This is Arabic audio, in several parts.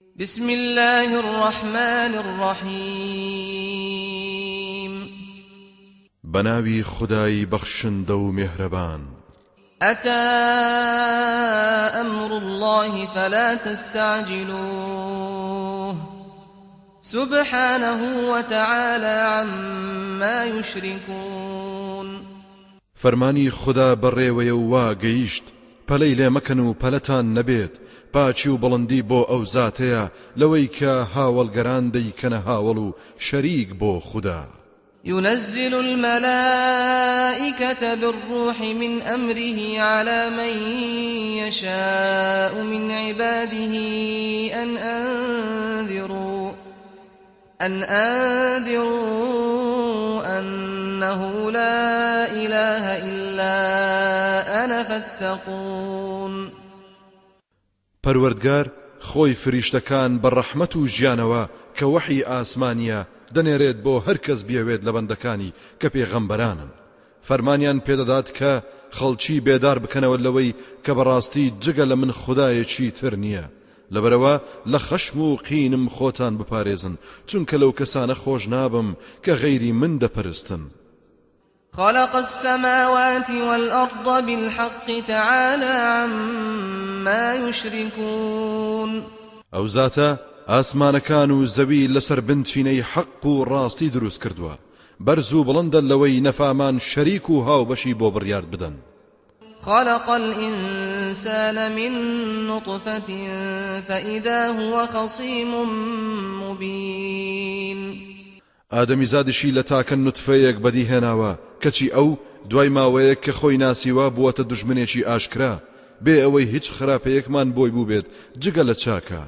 بسم الله الرحمن الرحيم. بناوي خداي بخشن دو مهربان. أتى أمر الله فلا تستعجلوه. سبحانه وتعالى عما يشركون. فەرمانی خدا بەڕێوەیە و وا گەیشت پەلەی لێ مەکەن و پەلەتان نەبێت. پاچی و بڵندی بۆ ئەو زاتەیە لەوەی کە هاوڵگەران دەیکەنە هاوڵ و شەریک بۆ خدا ينزل الملائكة بالروح من أمره على من يشاء من عباده أن أنذروا أن أنذروا أنه لا إله إلا أنا فاتقون. پەروەردگار خۆی فریشتەکان بە ڕەحمەت و ژیانەوە کە وەحی ئاسمانیە دەنێرێت بۆ هەر کەس بیاوێت لە بەندەکانی کە پێغەمبەرانن. فەرمانیان پێدەدات کە خەڵکی بێدار بکەنەوە لەوەی کە بەڕاستی جگە لە من خدایەکی تر نییە. لەبەرەوە لە خەشم و قینم خۆتان بپارێزن چونکە لەو کەسانە خۆش نابم کە غەیری من دەپەرستن. خلق السماوات والأرض بالحق تعالى عما يشركون. ئەو زاتە ئاسمانەکان و زەوی لەسەر بنچینەی حەق و ڕاستی دروست کردووە بەرز و بڵندە لەوەی نەفامان شەریک و هاوبەشی بۆ بڕیارد بدەن خلق الإنسان من نطفة فإذا هو خصيم مبين. ئادەمی زادشی لە تاکە نوتفەیەک بەدی هێناوە. کەچی ئەو دوای ماوەیەک کە خۆی ناسیوە بووەتە دژمنێکی ئاشکرا. بێ ئەوەی هیچ خراپەیەکمان بۆی بوو بێت جگە لە چاکە.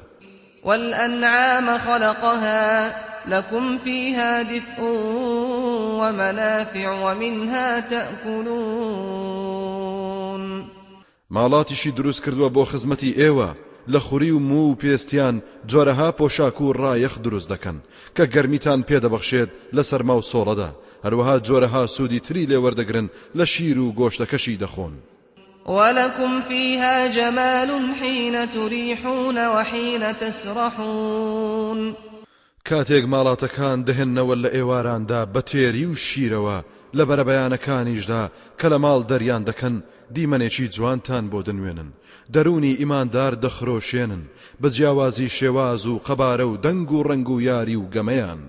والأنعام خلقها لكم فيها دفء ومنافع ومنها تأكلون. ماڵاتیشی دروست کردووە بۆ خزمەتی ئێوە. لە خوری و مو و پێستیان جۆرەها پۆشاک و ڕایەخ دروست دەکەن کە گەرمیتان پێدەبەخشێت لە سەرما و سۆڵەدا. هەروەها جۆرەها سوودی تری لێوەردەگرن لە شیر و گۆشتەکەشی دەخۆن. ولكم فيها جمال حين تريحون وحين تسرحون. کاتێک ماڵاتەکان دەهێننەوە لە ئێواراندا بە تێری و شیرەوە لە بەرەبەیانەکانیشدا کە لە ماڵ دەریان دەکەن دیمەنێکی جوانتان بۆ دەنوێنن. دەرونی ئیماندار دەخرۆشێنن. بە جیاوازی شێواز و قەبارە و دەنگ و ڕنگ و یاری و گەمەیان.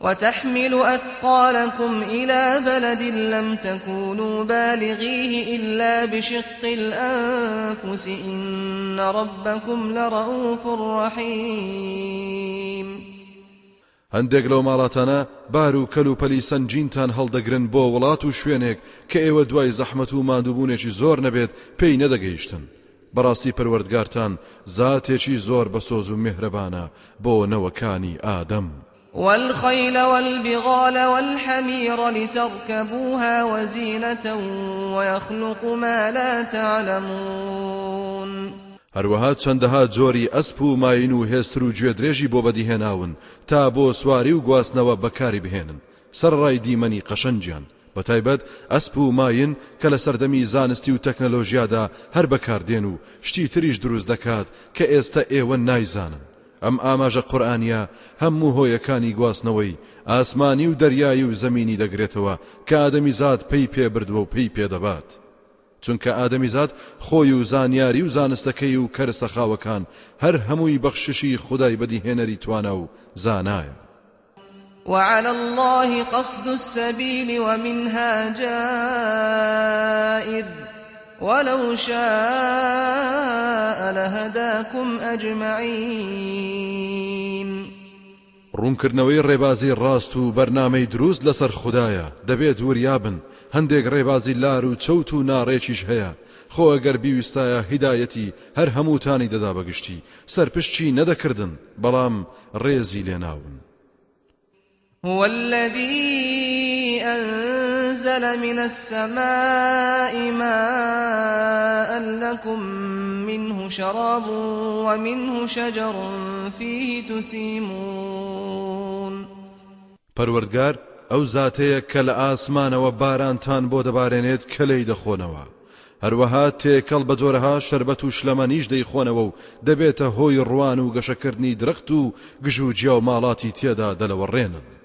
وتحمل أثقالكم إلى بلد لم تكونوا بالغيه إلا بشق الأنفس. إن ربكم لرؤوف رحيم. هەندێک لەو ماڵاتانە بار و کەل و پەلی سنجینتان هەڵدەگرن بۆ وڵات و شوێنێک کە ئێوە دوای زەحمەت و مادووبوونێکی زۆر نەبێت پێی نەدەگەیشتن. بەڕاستی پەروەردگارتان زاتێکی زۆر بەسۆز و میهرەبانە بۆ نەوەکانی ئادەم. والخيل والبغال والحمير لتركبوها وزينة ويخلق ما لا تعلمون هەروەها چەندەها جۆری ئەسپ و ماین و هێستر و گوێ درێژی بۆ بەدیهێناون تا بۆ سواری و گواستنەوە بەکاری بهێنن. سەرڕای دیمەنی قەشەنجیان. بەتایبەت ئەسپ و ماین کە لە سەردەمی زانستی و تەکنەلۆژیادا هەر بەکاردێن و شتی تریش دروست دەکات کە ئێستا ئێوە نایزانن. ئەم ئاماژە قورئانیا هەموو هۆیەکانی گواستنەوەی ئاسمانی و دەریایی و زەمینی دەگرێتەوە کە ئادەمی زاد پێی پێبردووە و پێی پێدەبات چونکە ئادەمی زاد خۆی و زانیاری و زانستەکەی و کەرسە خاوەکان هەر هەمووی بەخششی خودای بەدیهێنەری توانە و زانایە. وعلى الله قصد السبيل ومنها جائر. ولو شاء لهداكم أجمعين. ڕوونکردنەوەی ڕێبازی ڕاست و بەرنامەی دروست لەسەر خودایە. دەبێت وریابن هەندێک ڕێبازی لار و چەوت و ناڕێکیش هەیە. خۆ ئەگەر بیویستایە هیدایەتی هەر هەمووتانی دەدا بەگشتی. سەرپشتی نەدەکردن. بەڵام ڕێزی لێناون. هو الذي أنزل من السماء ماء لكم منه شراب ومنه شجر فيه تسيمون. پەروەردگار ئەو زاتەیە کە لە ئاسمانەوە بارانتان بۆ دەبارێنێت کە لی دەخۆنەوە. هەروەها تێکەڵ بە جۆرەها شربەت و شلەمەنیش دەیخۆنەوە و دەبێتە هۆی ڕوان و گەشەکردنی درەخت و گژ و جیا و ماڵاتی تێدا دەلەوەڕێنن.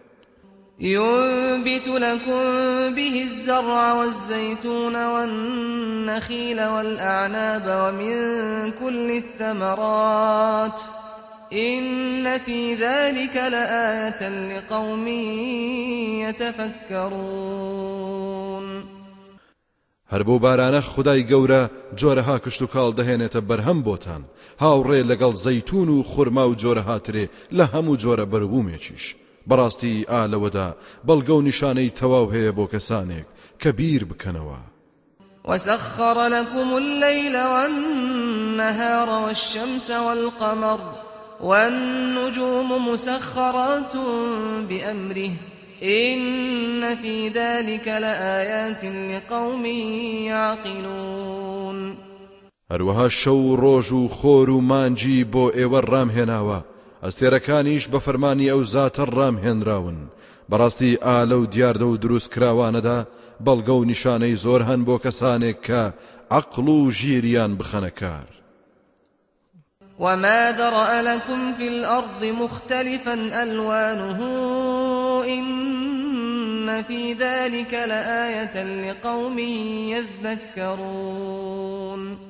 ينبت لكم به الزرع والزيتون والنخيل والأعناب ومن كل الثمرات إن في ذلك لآية لقوم يتفكرون. هەر بۆ بارانە خدای گەورە جۆرەها کشت و کاڵ دەهێنێتە بەرهەم بۆتان. هاوڕێ لەگەڵ زەیتون و خورما و جۆرە هاترێ لە بەڕاستی ئالەوەدا بەڵگە و نیشانەی تەواو هەیە بۆ کەسانێک کە بیر بکەنەوە. وسخر لكم الليل والنهار والشمس والقمر والنجوم مسخرات بأمره إن في ذلك لآيات لقوم يعقلون. هەروەها شەو ڕۆژ و خۆر و مانجی بۆ ئێوە ڕامهێناوە. ئەستێرەکانیش بە فەرمانی ئەو زاتە ڕامهێنراون بەڕاستی ئالە و دیاردە و دروست کراوانەدا بەڵگە و نیشانەی زۆر هەن بۆ کەسانێک کە عقل و ژیریان کار وما ذرأ لكم في الأرض مختلفا ألوانه إن في ذلك لآية لقوم يذكرون.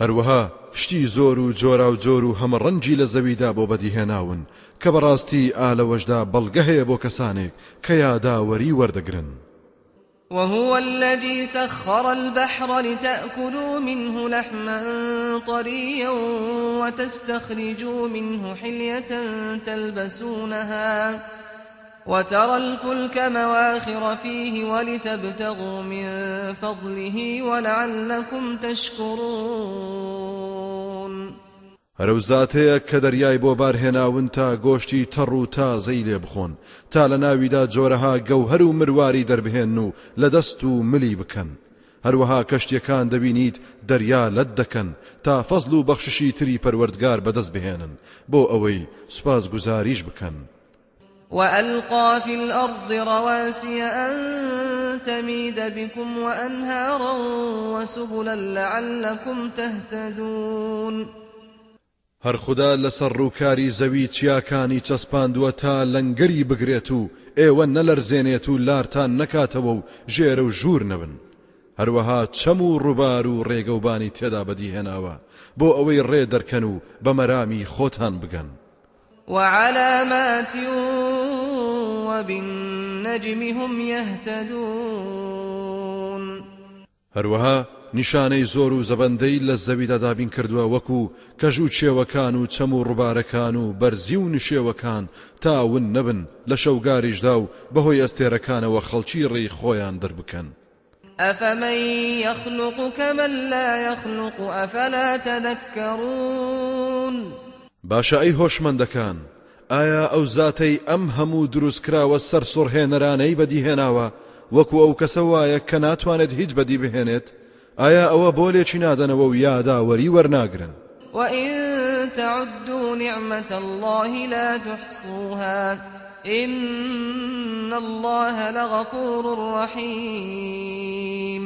هەروەها شتی زۆر و جۆرا و جۆر و هەمە ڕەنجی لە زەویدا بۆ بەدیهێناون کە بەڕاستی ئالەوەشدا بەڵگە هەیە بۆ کەسانێک کە وەردەگرن. وهو الذي سخر البحر لتأكلوا منه لحما طريا وتستخرجوا منه حلية تلبسونها. وترى الفلك مواخر فيه ولتبتغوا من فضله ولعلكم تشكرون. هەرو زاتەیە کە دەریای بۆ بارهێناون تا گۆشتی تەڕ و تازەی لێ تا لە ناویدا جۆرەها گەوهر و مرواری دەربهێن و لە دەست و ملی بکەن. هەروەها کەشتیەکان دەبینیت دەریا لەت دەکەن تا فەزل و بەخششی تری پەروەردگار بەدەست بهێنن. بۆ ئەوەی سوپاس گوزاریش بکەن. وألقى في الأرض رواسي أن تميد بكم وأنهارا وسبلا لعلكم تهتدون. هەر خوددا لەسەر ڕووکاری زەوی چیاکانی چەسپاندووە تا لەنگەری بگرێت و ئێوە نەلەرزێنێت لارتان نەکاتەوە و ژێرە و ژوور نەبن. هەروەها چەم و ڕووبار و ڕێگەوبانی تێدا بەدیهێناوە. بۆ ئەوەی ڕێ دەرکەن و وعلامات وبالنجم هم يهتدون. هەروەها نیشانەی زۆر و زەبەندەی لە زەویدا دابین کردووە وەکو کەژ و چێوەکان و چەم و ڕووبارەکان و بەرزی و نشێوەکان تاون نەبن لە شەوگاریشدا و بەهۆی ئەستێرەکانەوە خەڵکی ڕێی خۆیان دەربکەن. أفمن يخلق كمن لا يخلق أفلا تذكرون؟ باشە ئەی هۆشمەندەکان ئایا ئەو زاتەی ئەم هەموو دروستکراوە سەر سڕهێنەرانەی بەدیهێناوە؟ وەکو ئەو کەسە وایە کە ناتوانێت هیچ بەدی بهێنێت ئایا ئەوە بۆ لێکی نادەنەوە و یاداوەری وەرناگرن؟ وإن تعدوا نعمة الله لا تحصوها إن الله لغفور رحيم.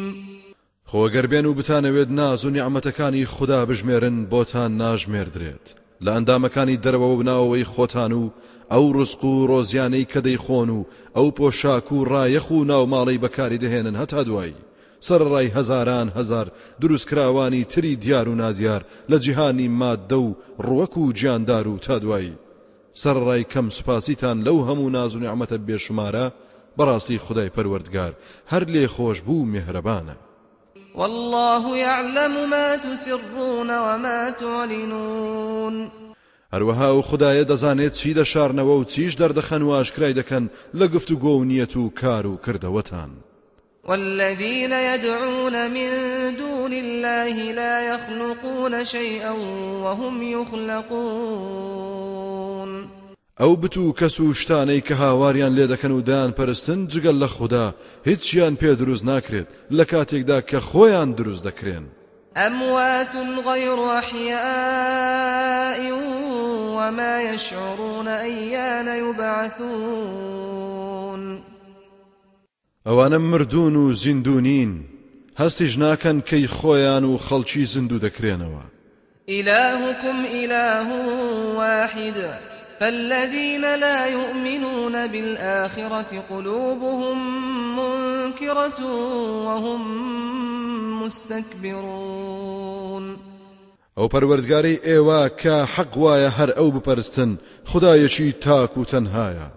خۆگەربێن و بتانەوێت ناز و نیعممەتەکانی خوددا بژمێرن بۆتان ناژمێردرێت. لە ئەندامەکانی دەرەوە بناوەوەی خۆتان و ئەو ڕزق و ڕۆزیانەی کە دەیخۆن و ئەو پۆشاک و ڕایەخ و ناوماڵی بەکاری دەهێنن هەتا دوایی سەرڕای هەزاران هەزار دروستکراوانی تری دیار و نادیار لە جیهانی مادە و ڕوەک و گیاندار و تا دوایی سەرڕای کەم سوپاسیتان لەو هەموو ناز و نیعممەتە بێشمارە بەڕاستی خدای پەروەردگار هەر لێ خۆش بوو میهرەبانە والله يعلم ما تسرون وما تعلنون. هەروەها ئەو خودایە دەزانێت چی دەشارنەوە و چیش دەردەخەن و ئاشکرای دەکەن لە گفت و گۆ نیەت و کار و کردەوەتان. والذين يدعون من دون الله لا يخلقون شيئا وهم يخلقون ئەو بت و کەس و شتانەی کە هاواریان لێ دەکەن و دایان پەرستن جگەل لە خودا هیچیان پێ دروست ناکرێت لە کاتێکدا کە خۆیان دروست دەکرێن. أموات غير أحياء وما يشعرون أيان يبعثون. ئەوانە مردون و زیندونین هەستیش ناکەن کەی خۆیان و خەڵکی زیندوو دەکرێنەوە. إلهكم إله واحد. فالذين لا يؤمنون بالآخرة قلوبهم منكرة وهم مستكبرون ئەو پەروەردگارەی ئێوە کە حەق وایە هەر ئەو بپەرستن خدایەکی تاک و تەنهایە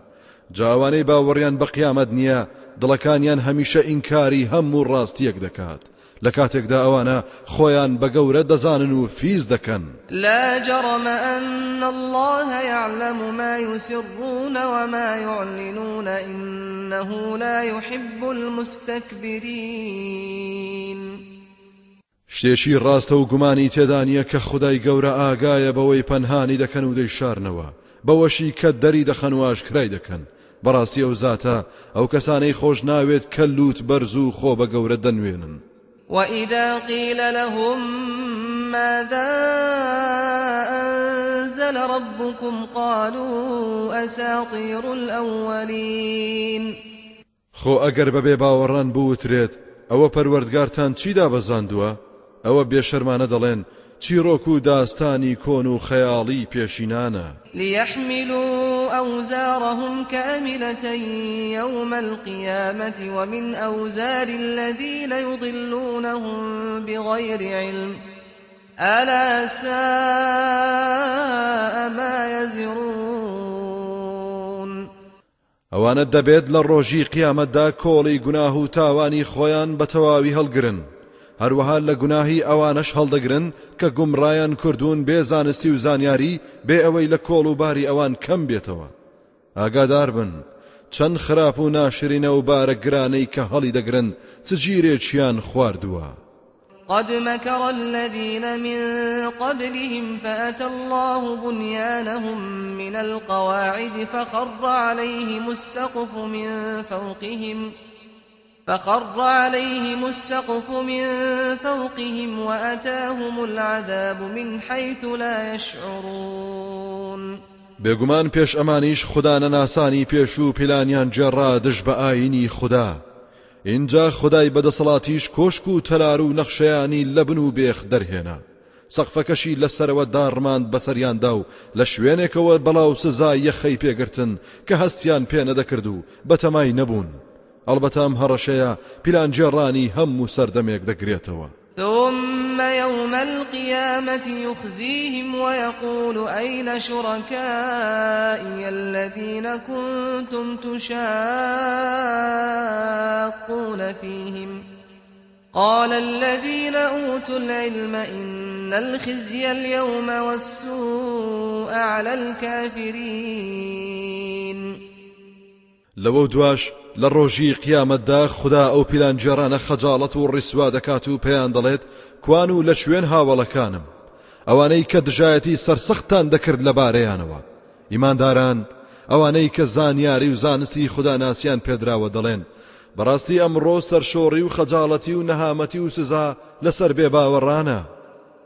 جاوانەی باوەڕیان بە قیامەت نییە دڵەکانیان هەمیشە ئینکاری هەموو ڕاستیەک دەکات لە کاتێکدا ئەوانە خۆیان بە گەورە دەزانن و فیز دەکەن. لا جرم أن الله يعلم ما يسرون وما يعلنون إنه لا يحب المستكبرين. شتێکی ڕاستە و گومانی تێدانە کە خدای گەورە ئاگایە بەوەی پەنهانی دەکەن و دەیشارنەوە. بەوەشی کە دەری دەخەن و ئاشکرای دەکەن. بەڕاستی ئەو زاتە ئەو کەسانەی خۆش ناوێت کە لووت بەرز و خۆ بە گەورە دەنوێنن. وإذا قيل لهم ماذا أنزل ربكم قالوا أساطير الأولين. خۆ ئەگەر بەبێ باوەڕان بوترێت ئەوە پەروەردگارتان چیدا بەزاندووە ئەوە بێشەرمانە دەڵێن چیرۆک و داستانی کۆن و خەیاڵی پێشینانە؟ ليحملوا أوزارهم كاملة يوم القيامة ومن أوزار الذين يضلونهم بغير علم ألا ساء ما يزرون ئەوانە دەبێت لە ڕۆژی قیامەتدا کۆڵی گوناه و تاوانی خۆیان بە تەواوی هەڵگرن. هەروەها لە گوناهی ئەوانەش هەڵدەگرن کە گومڕایان کردوون بێ زانستی و زانیاری بێ ئەوەی لە کۆڵ و باری ئەوان کەم بێتەوە. ئاگادار بن. چەند خراپ و ناشرینە ئەو بارە گرانەی کە هەڵی دەگرن چگیرێکیان خواردووە؟ قد مكر الذين من قبلهم فأتى الله بنيانهم من القواعد فخر عليهم السقف من فوقهم فخر عليهم السقف من فوقهم وأتاهم العذاب من حيث لا يشعرون. بێگومان پێش ئەمانیش خوددا نەناسانی پێش و پیلانیان جێڕا دش بە ئاینی خوددا اینجا خدای بەدەسەڵاتیش کۆشک و تەلار و نەخشەیانی لە بن و بێخ دەرهێنا. سەقفەکەشی لەسەرەوە داڕماند بەسەریاندا و لە شوێنێکەوە بەڵاو سزای یەخەی پێگرتن کە هەستیان پێ نەدەکرد ئەلبەتە ئەم هەڕەشەیە پیلانجێڕانی هەموو سەردەمێک دەگرێتەوە ثم يوم القيامة يخزيهم ويقول أين شركائي الذين كنتم تشاقون فيهم؟ قال الذين أوتوا العلم إن الخزي اليوم والسوء على الكافرين. لەوە دواش لە ڕۆژی قیامەتدا خدا ئەو پیلانجێرانە خەجاڵەت و ڕیسوا دەکات و پێیان دەڵێت کوان و لە شوێن هاوڵەکانم. ئەوانەی کە دژایەتی سەرسەختان دەکرد لەبارەیانەوە ئیمانداران ئەوانەی کە زانیاری و زانستی خدا ناسیان پێدراوە دەڵێن. بەڕاستی ئەمڕۆ سەرشۆڕی و خەجاڵەتی و نەهامەتی و سزا لەسەر بێ باوەڕانە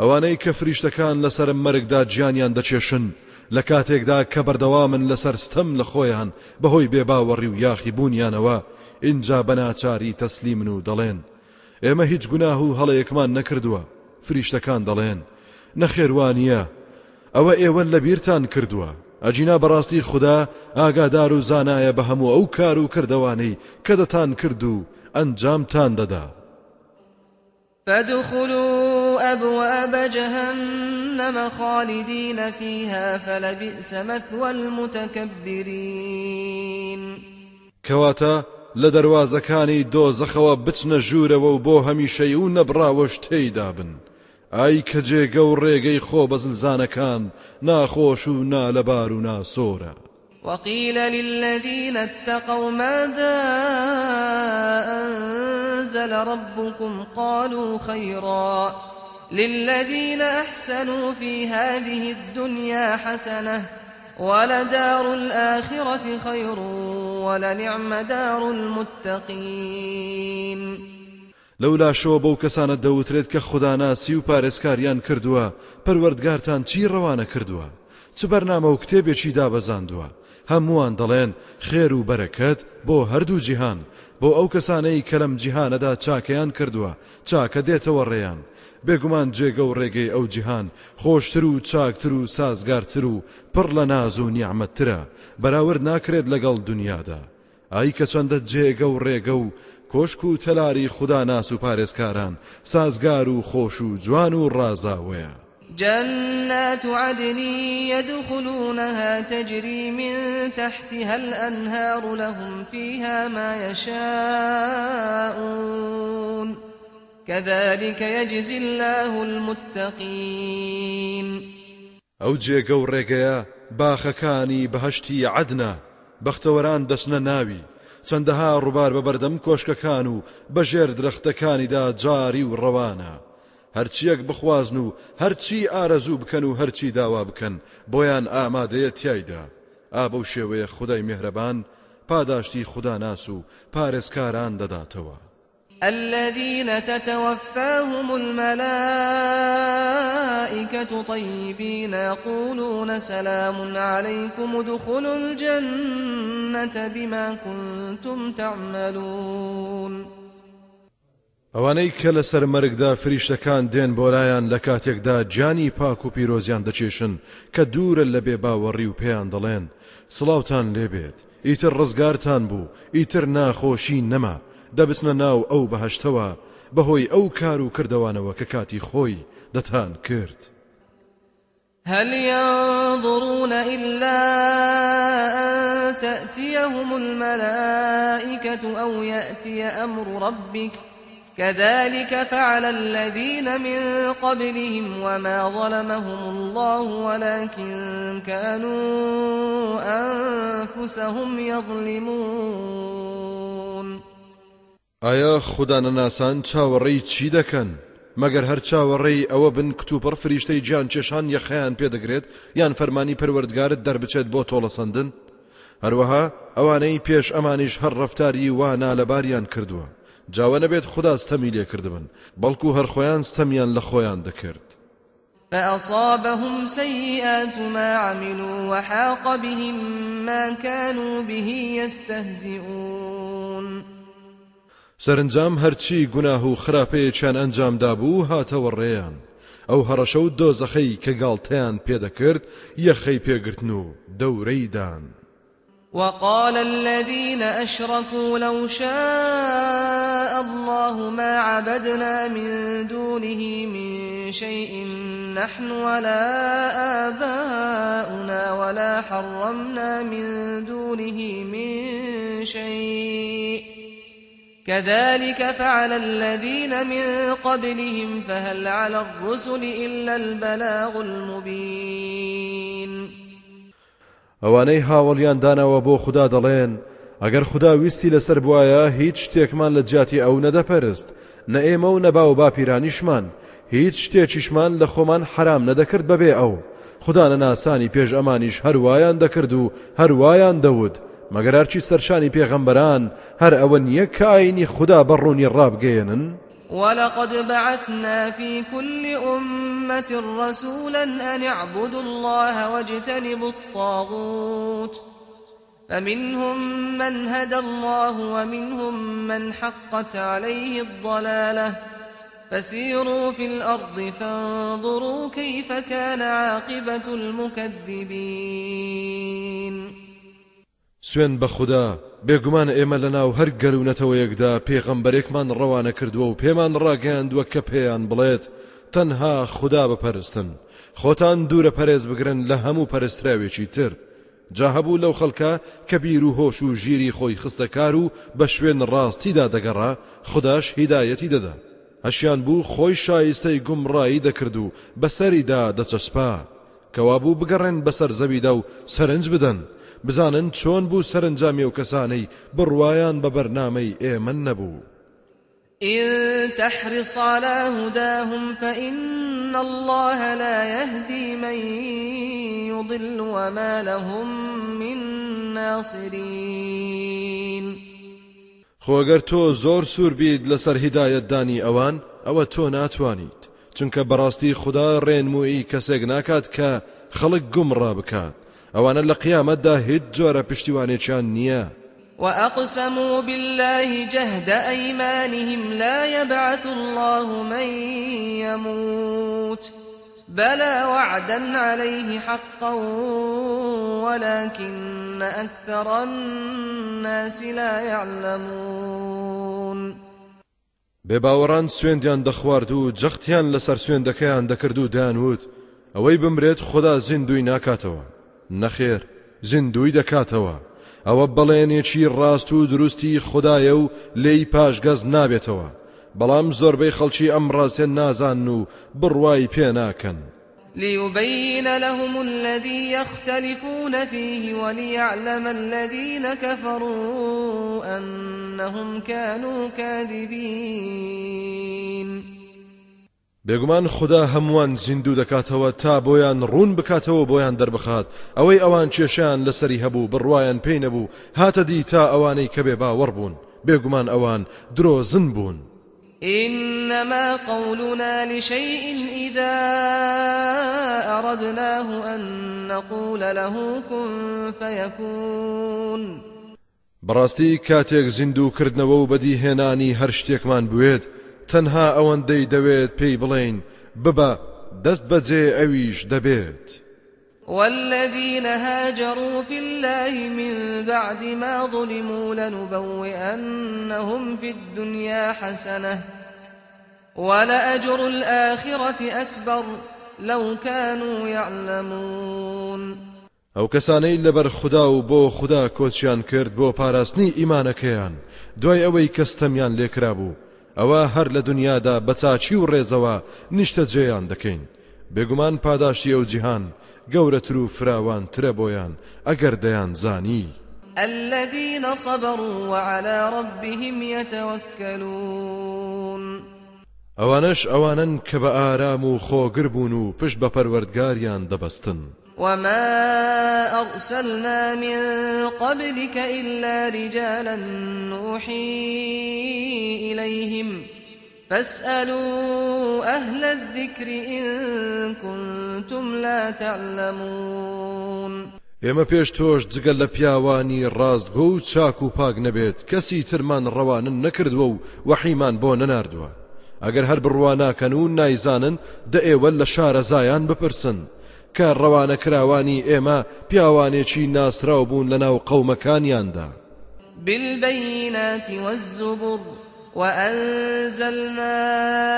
ئەوانەی کە فریشتەکان لەسرم مەرگدا گیانیان دەچێشن لە کاتێکدا کە بەردەوامن لەسەر ستەم لە خۆیان بەهۆی بێباوەڕی و یاخی بوونیانەوە اینجا بەناچاری تەسلیمن و دەڵێن. ئێمە هیچ گوناه و هەڵەیەکمان نەکردووە فریشتەکان دەڵێن. نەخێوانیە ئەوە ئێوە لە بیرتان کردووە. ئەجینا بەڕاستی خوددا ئاگادار و زانایە بە هەموو ئەو کار و کردوانەی کە دەتان کرد و ئەنجامتان دەدا. أبواب جهنم خالدين فيها فلبئس مثوى المتكبرين. كواتا لە دەواازەکانی دۆزەخەوە بچنە ژوورەوە و بۆ هەمیشەی و نەبراوەش تێیدا بن ئای کە جێگە و ڕێگەی خۆ بەزلزانەکان ناخۆش و نالەبار و ناسۆرە وقيل للذين اتقوا ماذا أنزل ربكم؟ قالوا خيرا. للذين أحسنوا في هذه الدنيا حسنة ولدار الآخرة خير ولنعم دار المتقين. لەولاشەوە بەو کەسانە دەوترێت کە خوداناسی و پارێزکاریان کردووە پەروەردگارتان چی ڕەوانە کردووە چ بەرنامە و کتێبێکی دابەزاندووە هەمووان دەڵێن خێر و بەرەکەت بۆ هەردوو جیهان بۆ ئەو کەسانەی کە لەم جیهانەدا چاکەیان کردووە چاکە دێتەوە ڕێیان بێگومان جێگە و ڕێگەی ئەو جیهان خۆشتر و چاکتر و سازگارتر و پڕ لە ناز و نیعمەتترە بەراورد ناکرێت لەگەڵ دنیادا. ئای کە چەندە جێگە و ڕێگە و کۆشک و تەلاری خوددا ناس و پارێزکاران سازگار و خۆش و جوان و ڕازاوەیە. جنات عدن يدخلونها تجري من تحتها الأنهار لهم فيها ما يشاءون. كذلك يجزي الله المتقين. ئەو جێگە و ڕێگەیە باخەکانی بەهشتی عدنا بەختەوەران دەچنە ناوی چەندەها ڕووبار بە بەردەم کۆشکەکان و بەژێر درەختەکانیدا جاری و ڕەوانە. هەرچیەک بخوازن و هەرچی ئارەزوو بکەن و هەرچی داوا بکەن بۆیان ئامادەیە تایدا ئابە و شێوەیە خدای میهرەبان پاداشتی خدا ناس و پارێزکاران دەداتەوە. الذين تتوفاهم الملائكة طيبين يقولون سلام عليكم ادخلوا الجنة بما كنتم تعملون. ئەوانەی کە لە سەر مەرگدا فریشتەکان دێن بۆلایەن لە کاتێکدا جانی پاک و پیرۆزیان دەچێشن کە دوورە لە بێ باوەڕی و پێیان دەڵێن. سڵاوتان لێبێت ئیتر ڕزگارتان بوو دەبچنە ناو ئەو بەهشتەوە بەهۆی ئەو کار و کردوانەوە کە کاتی خۆی دەتان کرد. هل ينظرون إلا أن تأتيهم الملائكة أو يأتي أمر ربك كذلك فعل الذين من قبلهم وما ظلمهم الله ولكن كانوا أنفسهم يظلمون ئایا خوددا نەناسان چاوەڕێی چی دەکەن؟ مەگەر هەر چاوەڕێی ئەوە بن کتوپڕ فریشتەی گیان چێشان یەخەیان پێدەگرێت یان فەرمانی پەروەردگارت دەربچێت بۆ تۆڵەسەندن؟ هەروەها ئەوانەی پێش ئەمانیش هەر ڕفتاری وانا لەباریان کردووە. جاوە نەبێت خدا ستەمی لێ کردبن بەڵکو هەر خۆیان ستەمیان لە خۆیان دەکرد فأصابهم سيئات ما عملوا وحاق بهم ما كانوا به يستهزئون سەرنجام هەرچی گوناه و خراپەیەکیان ئەنجامدا بوو هاتەوە ڕێیان ئەو هەڕەشە و دۆزەخەی کە گاڵتەیان پێدەکرد یەخەی پێگرتن و دەورەیدان. وقال الذين أشركوا لو شاء الله ما عبدنا من دونه من شيء نحن ولا آباؤنا ولا حرمنا من دونه من شيء كذلك فعل الذين من قبلهم فهل على الرسل إلا البلاغ المبين. ئەوانەی هاوڵیان داناوە بۆ خوددا دەڵێن ئەگەر خوددا ویستی لەسەر بواە هیچ شتێکمان لە جیاتی ئەو نەدەپەرست نە ئێمە و نەبا و باپیرانیشمان هیچ شتێکیشمان لە خۆمان حرام نەدەکرد بەبێ ئەو. خوددانە ناسانی پێش ئەمانیش هەروایان دەکرد و هەروایان دەوت مەگەر هەرچی سەرشانی پێغەمبەران هەر ئەوە نییە کاینی خوددا بەڕوونی ڕابگەێنن. ولقد بعثنا في كل أمة رسولا أن اعبدوا الله واجتنبوا الطاغوت فمنهم من هدى الله ومنهم من حقت عليه الضلالة فسيروا في الأرض فانظروا كيف كان عاقبة المكذبين سوێن بە خوددا بێگومان ئێمە لە ناو هەر گەلوونەتەوەیەکدا پێغەمبەرێکمان ڕەوانە کردووە و پێمان ڕاگەاندووە کە پێیان بڵێت. تەنها خوددا بپەرستن. خۆتان دوورە پەرێز بگرن لە هەموو پەرستراوێکی تر. جا هەبوو لەو خەڵکە کە بیر و هۆش و ژیری خۆی خستەکار و بە شوێن ڕاستیدا دەگەڕا خودداش هیدایەتی دەدا. هەشیان بوو خۆی شایستەی گومڕایی دەکرد و بەسەریدا دەچەسپا. کەوا بوو بگەڕێن بەسەر زەویدا و سەرنج بدەن. بزانن چۆن بوو سەرنجامی و کەسانەی بڕوایان بە بەرنامەی ئێمە نەبوو. إن تحرص على هداهم فإن الله لا يهدي من يضل وما لهم من ناصرين. خۆگەر تۆ زۆر سوور بیت لەسەر هیدایەت دانی ئەوان ئەوە تۆ ناتوانیت. چونکە بەڕاستی خدا ڕێنمویی کەسێک ناکات کە خەڵک گومڕا بکات. ئەوانە لە قیامەتدا هیچ جۆرە پشتیوانێکیان نییە وأقسموا بالله جهد أيمانهم لا يبعث الله من يموت. بلى وعدا عليه حقا ولكن أكثر الناس لا يعلمون. بێباوەڕان سوێندیان دەخوارد و جەختیان لەسەر سوێندەکەیان دەکرد و دانوت ئەوەی بمرێت خدا زیندوی ناکاتەوە نەخێر زیندوی دەکاتەوە. ئەوە بەڵێنێکی ڕاست و دروستی خدایە و لی پاشگەز نابێتەوە. بەڵام زۆربەی خەڵکی ئەم ڕاستێن نازان و بڕوای پێ ناکەن. ليبين لهم الذي يختلفون فيه وليعلم الذين كفروا أنهم كانوا كاذبين. بێگومان خدا هەمووان زیندوو دەکاتەوە تا بۆیان ڕوون بکاتەوە بۆیان دەربخات. ئەوەی ئەوان کێشیان لەسەری هەبوو بڕواان پێی نەبوو. هاتە دی تا ئەوانەی کە بێ باوەڕ بوون. بێگومان ئەوان درۆزن بوون. إنما قولنا لشيء إذا أردناه أن نقول له كن فيكون. بەڕاستی کاتێک زیندووکردنەوە و بەدیهێنانی هەر شتێکمان بوێت. تەنها ئەوەندەی دەوێت پێی بڵێین ببە دەست بەجێ ئەویش دەبێت. والذين هاجروا في الله من بعد ما ظلموا لنبوئنهم في الدنيا حسنة ولأجر الآخرة أكبر لو كانوا يعلمون. ئەو کەسانەی لەبەر خوددا و بۆ خوددا کۆچیان کرد بۆ پاراستنی ئیمانەکەیان دوای ئەوەی کەستەمیان لێکرا بوو ئەوە هەر لە دنیادا بەچچی و ڕێزەوە نیشتە جێیان دەکەین. بێگومان پاداشتی ئەو جیهان گەورەتر و فراوان ترە بۆیان ئەگەر دەیان زانی. الذين صبروا وعلى ربهم يتوكلون. ئەوانش ئەوانن کە بە ئارام و خۆگر بوون و پشت بە پەروەردگاریان دەبەستن. وما أرسلنا من قبلك إلا رجالا نوحي إليهم فاسألوا أهل الذكر إن كنتم لا تعلمون ئێمە پێش تۆش جگەل لە پیاوانی ڕاستگۆ و چاک و پاک نەبێت ترمان ڕەوانن نەکردووە و وەحیمان بۆ نەناردووە ئەگەر هەر بڕواناکەن و نایزانن دە ئێوە لە شارە زایان بپرسن. کە ڕەوانە کراوانی ئێمە پیاوانێکی ناسرااو بوون لە ناو قەومەکانیاندا. بالبينات والزبر وأنزلنا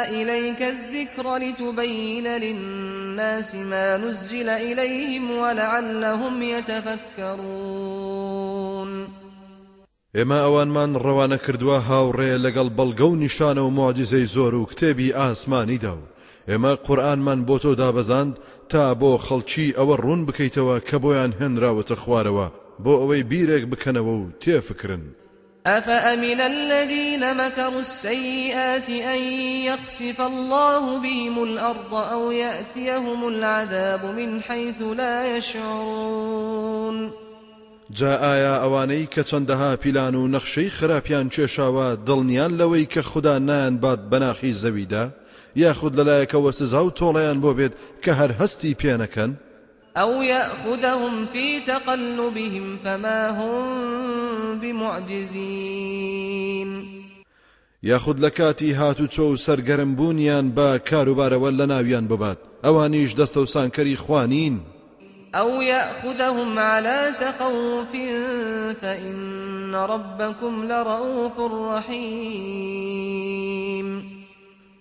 إليك الذكر لتبين للناس ما نزل إليهم ولعلهم يتفكرون. ئێمە ئەوانمان ڕەوانە کردووە هاوڕێ لەگەڵ بەڵگە و نیشانە و معجززەی زۆر و کتێبی ئاسمانیدا و. ئێمە قورآنمان بۆ تۆ دابەزاند تا بۆ خەڵکی ئەوە ڕوون بکەیتەوە کە بۆیان هێنراوەتە خوارەوە. بۆ ئەوەی بیرێک بکەنەوە و تێفکردن أفأمن الذين مكروا السيئات أن يقصف الله بهم الأرض أو يأتيهم العذاب من حيث لا يشعرون. جا ئایا ئەوانەی کە چەندەها پیلان و نەخشەی خراپیان کێشاوە دڵنیان لەوەی کە خوددا نان بات بەناخی زەویدا؟ یاخود لەلایەکەوە سزا و تۆڵیان بۆ بێت کە هەر هەستی پێنەکەن أو يأخذهم في تقلبهم فما هم بمعجزين. یاخود لە کاتی هاتوچۆ و سەرگەرم بوونیان بە کاروبارەوە لە ناویان ببات ئەوانیش دەستە و سانکەری خوانین أو يأخذهم على تخوف فإن ربكم لرؤوف رحيم.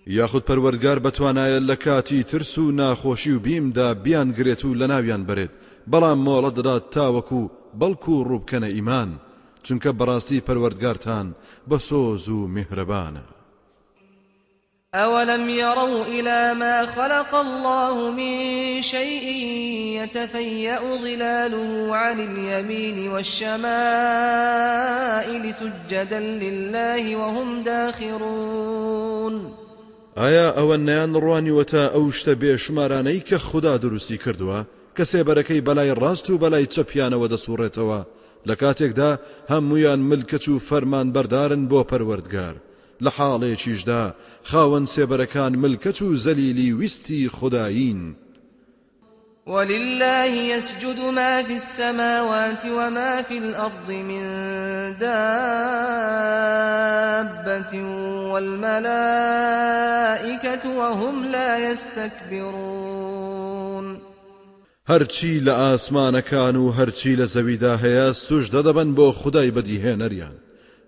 یاخود پەروەرگار بەتوانایە لە کاتی ترس و ناخۆشی و بیمدا بیان گرێت و لە ناویان بێت بەڵام مۆڵە دەدات تاوەکو بەڵکو ڕووبکەنە ئیمان چونکە بەڕاستی پەروەردگارتان بە سۆز و أولم يروا إلى ما خلق الله من شيء يتفيأ ظلاله عن اليمين والشمائل سجدا لله وهم داخرون. ئایا ئەوە نیان ڕوانیوەتە ئەو شتە بێشمارانەی کە خوددا دروستی کردووە؟ کە سێبەرەکەی بەلای ڕاست و بەلای چەپیانەوە دەسوڕێتەوە. لە کاتێکدا هەمویان ملکەچ و فەرمان بەردارن بۆ پەروەردگار. لە حاڵێکیشدا خاوەن سێبەرەکان ملکەچ و زەلیلی ویستی خدایین ولله يسجد ما في السماوات وما في الأرض من دابة والملائكة وهم لا يستكبرون. هەرچی لە ئاسمانەکان و هەرچی لە زەویدا هەیە سوشدە دەبن بۆ خدای بەدیهێنەریان.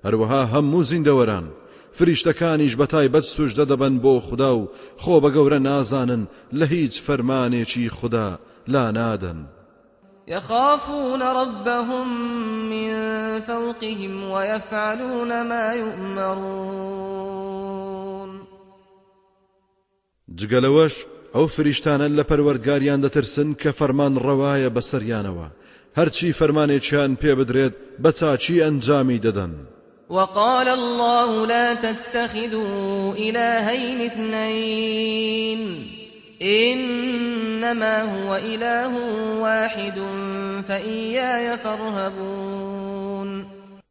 هەروەها هەموو زیندەوەران فریشتەکانیش بە تایبەت سوشدە دەبن بۆ خوددا و خۆ بە گەورە نازانن لە هیچ فەرمانێکی خوددا لا نادن. يخافون ربهم من فوقهم ويفعلون ما يؤمرون. جگەلەوەش ئەو فریشتانە لە پەروەردگاریان دەترسن کە فەرمان ڕەوایە بەسەریانەوە هەرچی فەرمانێکیان پێ بدرێت بە چاچی ئەنجامی دەدەن. وقال الله لا تتخذوا إلهين اثنين. إنما هو إله واحد فإياي فارهبون.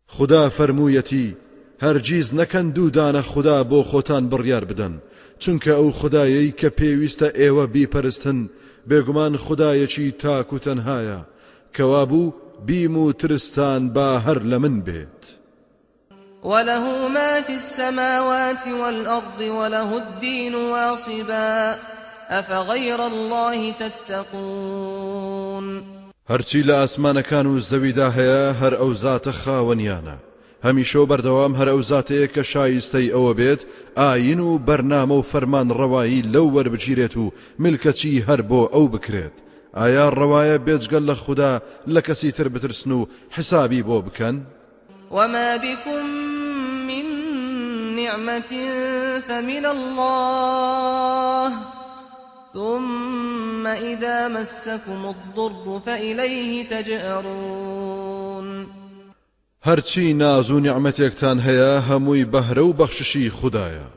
خدا فرموویەتی هەرگیز نەکەن دوودانە خدا بۆ خۆتان بڕیار بدەن. چونکە ئەو خدایەی کە پێویستە ئێوە بیپەرستن بێگومان خدایەکی تاک و تەنهایە. کەوابوو بیم و ترستان با هەر لە من بێت. وله ما في السماوات والأرض وله الدين واصبا. أفغير الله تتقون؟ هەرچی لە ئاسمانەکان و زەویدا هەیە هەر ئەو زاتە خاوەنیانە. هەمیشە بەردەوام هەر ئەو زاتەیە کە شایستەی ئەوە بێت ئاین و بەرنامە و فەرمان ڕەوایی لەو وەربگیرێت و ملکەچی هەر بۆ ئەو بکرێت. ئایا ڕەوایە بێجگەل لە خوددا لە کەسی تر بترسن و حسابی بۆ بکەن؟ وما بكم من نعمة فمن الله ثم إذا مسكم الضر فإليه تجأرون هەرچی ناز و نیعممەتێکتان هەیە هەمووی بەهرە و بەخششی خوددایە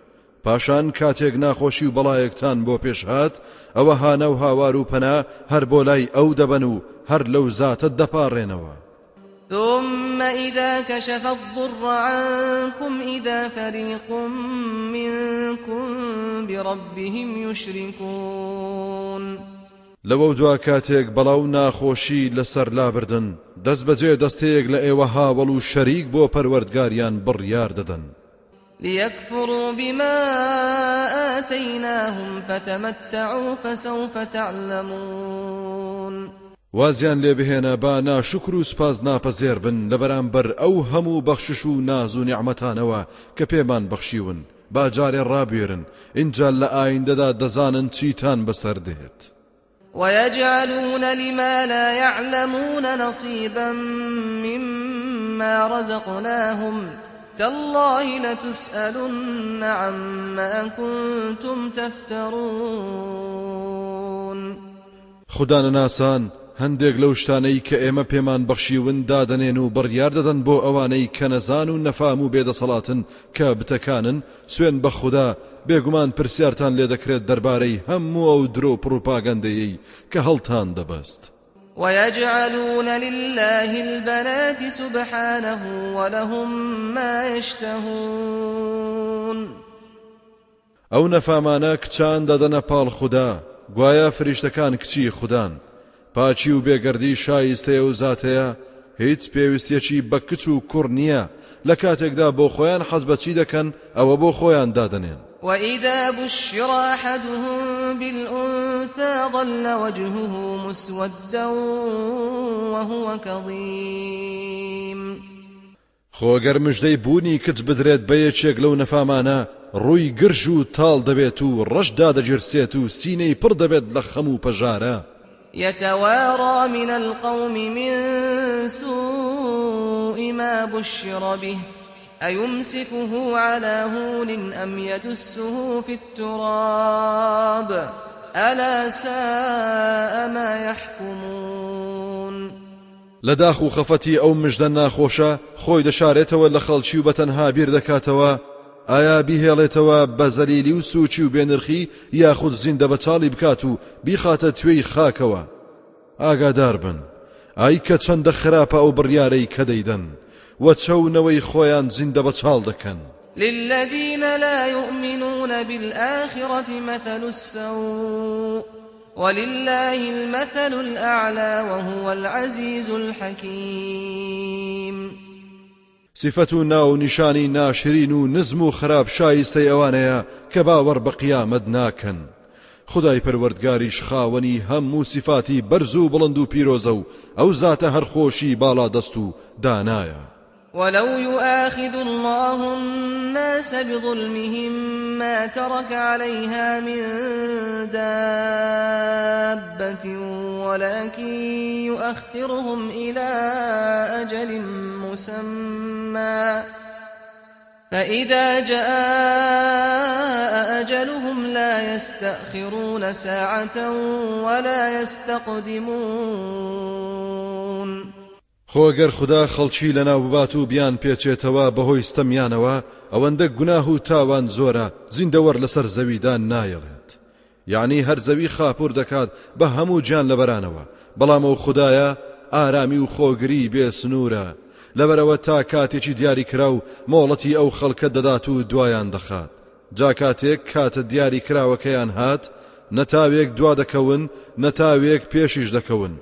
پاشان کاتێک ناخۆشی و بەڵایەکتان بۆ پێشهات ئەوە هانە و هاوار و پەنا هەر بۆ لای ئەو دەبەن و هەر لەو زاتە دەپارڕێنەوە. ثم إذا كشف الضر عنكم إذا فريق منكم بربهم يشركون. لەوە دوا کاتێک بەڵاو ناخۆشی لەسەر لابردن دەست بەجێ دەستەیەک لە ئێوە هاوڵ و شەریک بۆ پەروەردگاریان بڕیار دەدەن. ليكفروا بما آتيناهم فتمتعوا فسوف تعلمون. وازیان لێ بهێنە با ناشکر و سوپاس ناپەزیر بن لە بەرامبەر ئەو هەموو بەخشش و ناز و نیعمەتانەوە کە پێمان بەخشیون. با جارێ ڕابێرن. اینجا لە ئایندەدا دەزانن چیتان بەسەر دێت. ويجعلون لما لا يعلمون نصيبا مما رزقناهم تالله لتسألن عما كنتم تفترون. خدا ناسان هەندێک لەو شتانەی کە ئێمە پێمان بەخشیون دادەنێن و بڕیار دەدەن بۆ ئەوانەی کە نەزان و نەفام و بێدەسەڵاتن کە بتەکانن سوێن بە خوددا بێگومان پرسیارتان لێ دەکرێت دەربارەی هەموو ئەو درۆ پروپاگەندەیەی کە هەڵتان دەبەست. ويجعلون لله البنات سبحانه ولهم ما يشتهون ئەو نەفامانە کچان دەدەنە پاڵ خوددا گوایە فریشتەکان کچی خوددان پاچی و بێگەردی شایستەیە و زاتەیە هیچ پێویستیەکی بە کچ و کوڕ نییە. لە کاتێکدا بۆ خۆیان حەز بەچی دەکەن ئەوە بۆ خۆیان دادنێن وإذا بشر أحدهم بالأنثى ظل وجهه مسودا وهو كظيم. خۆگەر مژدەی بوونی کچ بدرێت بە یەکێک لەو نەفامانە ڕووی گرژ و تاڵ دەبێت و ڕەشدا دەجرسێت و سینەی پڕ دەبێت لە خەم و پەژارە. يتوارى من القوم من سوء ما بشر به. أيمسكه على هون أم يدسه في التراب؟ ألا ساء ما يحكمون. لداخو خفتي أو مژدە ناخۆشە خۆی دەشارێتەوە لە خەڵکی ئایا بیهێڵێتەوە بە زەلیلی و سوچی و بێنرخی یاخود زیندە بەچاڵی بکات و بیخاتە توێی خاکەوە؟ ئاگادار بن. ئای کە چەندە خراپە ئەو بڕیارەی کە دەیدەن. و چەونەوەی خۆیان زیندە بەچاڵ دەکەن. للذين لا يؤمنون بالآخرة مثل السوء ولله المثل الأعلى وهو العزيز الحكيم صفەت و ناو نیشانی ناشرین و نزم و خراپ شایستەی ئەوانەیە کە باوەڕ بە قیامەت ناکەن. خدای پەروەردگاریش خاوەنی هەموو سیفاتی بەرز و بڵند و پیرۆزە و ئەو ولو يؤاخذ الله الناس بظلمهم ما ترك عليها من دابة ولكن يؤخرهم إلى أجل مسمى. فإذا جاء أجلهم لا يستأخرون ساعة ولا يستقدمون. خۆگەر خدا خەڵکی لەناو ببات و بیان پێچێتەوە بەهۆی ستەمیانەوە ئەوەندە گوناه و تاوان زۆرە زیندەوەەر لەسەر زەویدان نایەڵێت. یعنی هەر زەوی خاپور دەکات بە هەموو جان لەبەرانەوە. بەڵام ئەو خدایە ئارامی و خۆگری بێ سنوورە. لەبەرەوە تا کاتێکی دیاری کرا و مۆڵەتی ئەو خەڵکە دەدات و دوایان دەخات. جا کاتێک کاتە دیاری کراوەکەیان هات نەتاوێک دوا دەکەون نەتاوێک پێشیش دەکەون.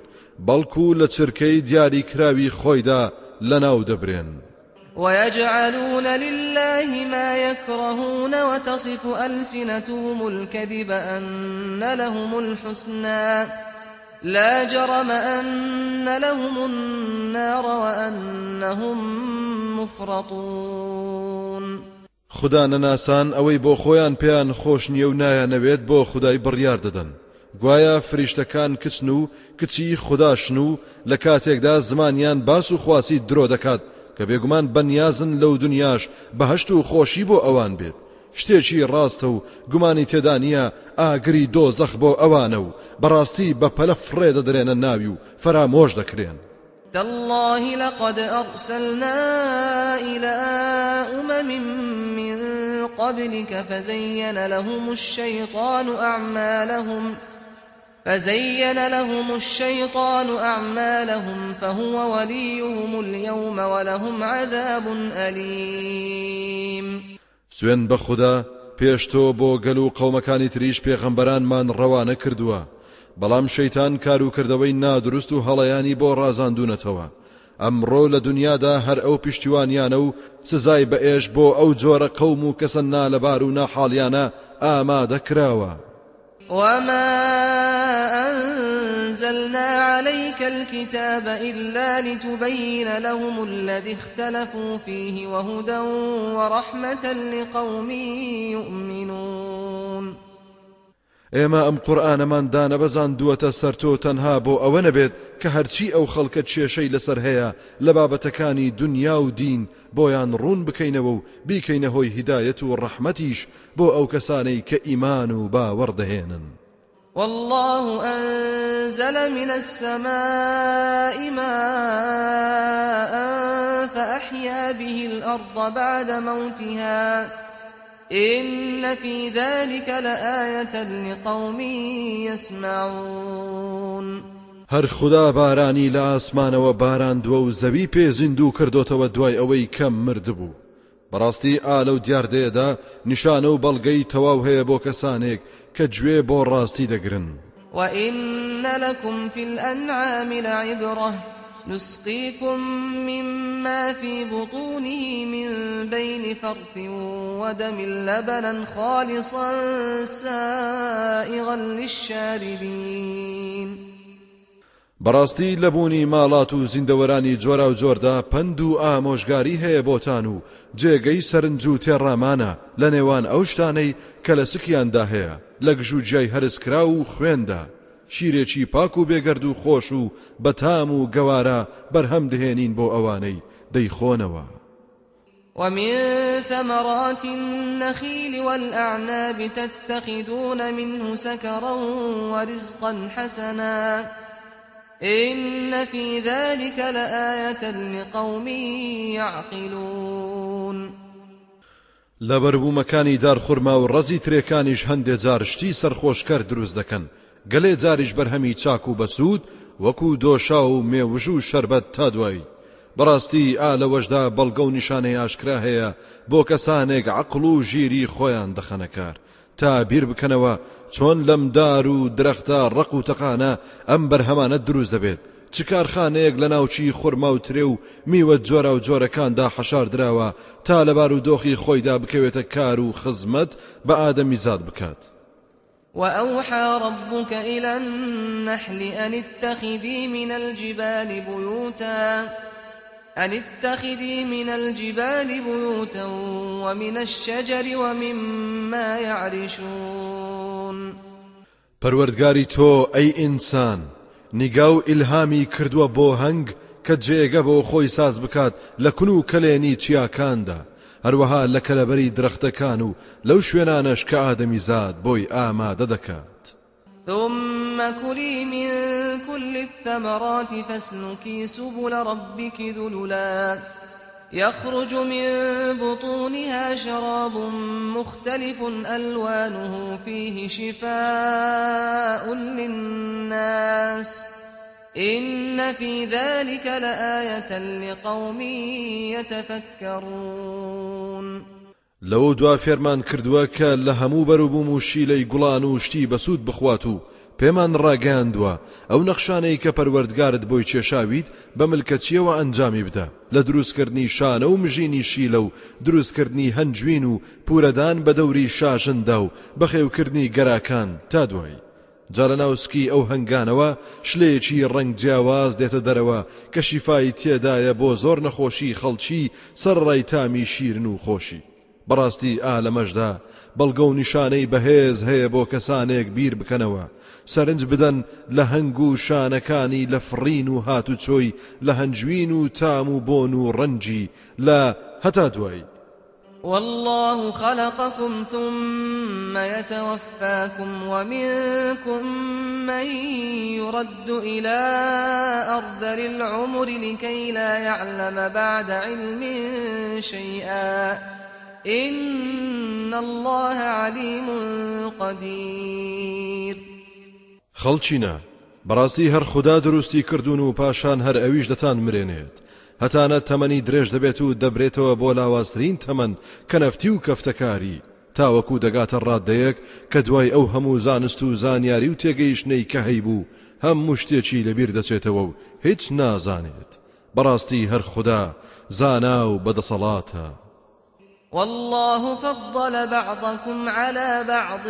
بەڵکو لە چرکەی دیاری کراوی خۆیدا لەناو دەبرێن. ويجعلون لله ما يكرهون وتصف ألسنتهم الكذب أن لهم الحسنى لا جرم أن لهم النار وأنهم مفرطون. خدا نەناسان ئەوەی بۆ خۆیان پێیان خۆش نییە و نایانەوێت بۆ خدای بڕیار دەدەن. گوایە فریشتەکان کچن و کچی خودداشن و لە کاتێکدا زمانیان باس و خواسی درۆ دەکات کە بێگومان بەنیازن لەو دنیاش بەهشت و خۆشی بۆ ئەوان بێت. شتێکی ڕاستە و گومانی تێدا نییە ئاگری دۆزەخ بۆ ئەوانە و. بەڕاستی بە پەلە فڕێ دەدرێنە ناوی و فرامۆش دەکرێن. تالله لقد أرسلنا إلى أمم من قبلك فزين لهم الشيطان أعمالهم فزين لهم الشيطان أعمالهم فهو وليهم اليوم ولهم عذاب أليم. سوێن بە خوددا پێش تۆ بۆ گەل و قەومەکانی تریش پێغەمبەرانمان ڕەوانە کردووە. بەڵام شەیتان کار و کردەوەی نادروست و هەڵەیانی بۆ ڕازاندونەتەوە ئەمڕۆ لە دنیادا هەر ئەو پشتیوانیانە و سزای بەئێش بۆ ئەو جۆرە قەوم و کەسە نالەبار و ناحاڵیانە ئامادە کراوە. وما أنزلنا عليك الكتاب إلا لتبين لهم الذي اختلفوا فيه وهدى ورحمة لقوم يؤمنون ئێمە ئەم قورآانەمان دانە بەزان دووەتە سەرتۆ تەنها بۆ ئەوە نەبێت کە هەرچی ئەو خەڵکە کێشەی لەسەر هەیە لە بابەتەکانی دنیا و دین بۆیان ڕوون بکەینەوە و بیکەینە هۆی هیدایەت و ڕەحمەتیش بۆ ئەو کەسانەی کە ئیمان و باوەڕدەهێنن والله أنزل من السماء ماء فأحيا به الأرض بعد موتها. إن في ذلك لآية لقوم يسمعون. هەر خدا بارانی لە ئاسمانەوە باران دووە و زەوی پێ زیندوو کردوتەوە دوای ئەوەی کەم مردبوو بەڕاستی ئالە و دیاردەیەدا نیشانە و بەڵگەی تەواو هەیە بۆ کەسانێک کە گوێ بۆ ڕاستی دەگرن. وإن لكم في الأنعام لعبرة نسقيكم مما في بطونه من بين فرث ودم لبنا خالصا سائغا للشاربين. بەڕاستی لەبوونی ماڵات و زیندەوەرانی جۆرا و جۆردا پند و ئامۆژگاری هەیە بۆتان و جێگەی سەرنج و تێڕامانە لە نێوان ئەو شتانەی کە لە سکیاندا هەیە شیرێکی پاک و بێگەرد و خۆش و بەتام و گەوارە بەرهەم دهێنین بۆ ئەوانەی دەیخۆنەوە. ومن ثمرات النخيل والأعناب تتخذون منه سكرا ورزقا حسنا. إن في ذلك لآية لقوم يعقلون. لەبەربوومەکانی دارخورما و ڕەزی ترێکانیش هەندێ جار شتی سەرخۆشکەر دروست دەکەن. گەلێ جاریش بەرهەمی چاک و بەسوود وەکو دۆشاو و مێوژ و شەربەت تا دوایی بەڕاستی ئا لەوەشدا بەڵگە و نیشانەی ئاشکرا هەیە بۆ کەسانێک عەقڵ و ژیری خۆیان دەخەنەکار. تا بیر بکەنەوە چۆن لەم دار و درەختە ڕەق و تەقانە ئەم بەرهەمانە دروست دەبێت. چ کارخانەیەک لە ناوچی خورما و ترێ و میوە جۆرە و جۆرەکاندا حەشار دراوە تا لەبار و دۆخی خۆیدا بکەوێتە کار و خزمەت بە ئادەمی زاد بکات. وأوحى ربك إلى النحل أن اتخذي من الجبال بيوتا أن اتخذي من الجبال بيوتا ومن الشجر ومما يعرشون. پروردگاری تۆ ئەی ئینسان نیگا و ئیلهامی کردووە بۆ هەنگ کە جێگە ساز بکات لە کون و کەلێنی هەروەها لە کەلەبەری درەختەکان و لەو شوێنانەش کە ئادەمی زاد بۆی ئامادە دەکات. ثم كلي من كل الثمرات فاسلكي سبل ربك ذللا. يخرج من بطونها شراب مختلف ألوانه فيه شفاء للناس. إن في ذلك لآية لقوم يتفكرون. لەوە دوا فێرمان کردووە کە لە هەموو بەروبووم و شیلەی گوڵان و شتی بەسوود بخوات و پێمان ڕاگەاندووە. ئەو نەخشانەی کە پەروەردگارت بۆی کێشاویت بە ملکەچیەوە ئەنجامی بدە؟ لە دروستکردنی شانە و مژینی شیلە و دروستکردنی هەنجوین و پورەدان بە دەوری شاژندا و بەخێوکردنی گەراکان تا دوایی. جارە ناوسکی ئەو هەنگانەوە شلەیەکی ڕنگ جیاواز دێتە دەرەوە. کە شیفای تێدایە بۆ زۆر نەخۆشی خەڵکی سەرڕای تامی شیرن و خۆشی. بەڕاستی ئا لەمەشدا بەڵگە و نیشانەی بەهێز هەیە بۆ کەسانێک بیر بکەنەوە. سەرنج بدەن لە هەنگ و شانەکانی لە فڕین و هاتوچۆی لە هەنجوین و تام و بۆن و ڕەنجی. لە هەتا دوایی. والله خلقكم ثم يتوفاكم ومنكم من يرد إلى أرذل العمر لكي لا يعلم بعد علم شيئا. إن الله عليم قدير. خەڵکینە بەڕاستی هەر خودا دروستی کردوون و پاشان هەر مرێنێت. هەتانە تەمەنی درێژ دەبێت و دەبرێتەوە بۆ لاوازترین تەمەن کە نەفتی و کەفتەکاری. تاوەکو دەگاتە ڕاددەیەک کە دوای ئەو هەموو زانست و زانیاری و تێگەیشتنەی کە هەیبوو هەموو شتێکی لەبیر دەچێتەوە و هیچ نازانێت. بەڕاستی هەر خودا زانا و بەدەسەڵاتە. والله فضل بعضكم على بعض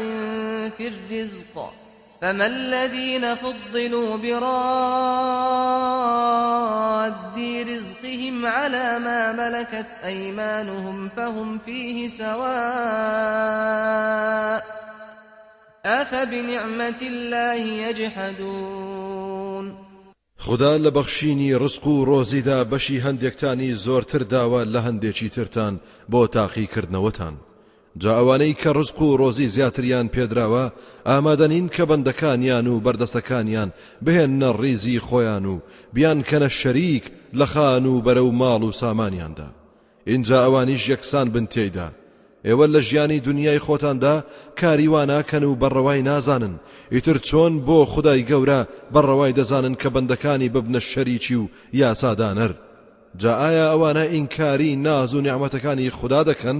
في الرزق. فما الذين فضلوا براد رزقهم على ما ملكت أيمانهم فهم فيه سواء أفبنعمة الله يجحدون خدا لە بەخشینی ڕسق و ڕۆزیدا بەشی هەندێکتانی زۆرتر داوە لە هەندێکی ترتان بۆ تاقیکردنەوەتان. جا ئەوانەی کە ڕسق و ڕۆزی زیاتریان پێدراوە ئامادەنین کە بەندەکانیان و بەردەستەکانیان بهێنە ڕیزی خۆیان و بیان کەنە شەریک لە خان و بەرە و ماڵ و سامانیاندا. اینجا ئەوانیش یەکسان بن تێیدا. ئێوە لە ژیانی دنیای خۆتاندا کاریواناکەن و بەڕەوای نازانن. ئیتر چۆن بۆ خدای گەورە بەڕەوای دەزانن کە بەندەکانی ببنە شەریکی و یاسادانەر. جا ئایا ئەوانە ئینکاری ناز و نیعمەتەکانی خوددا دەکەن؟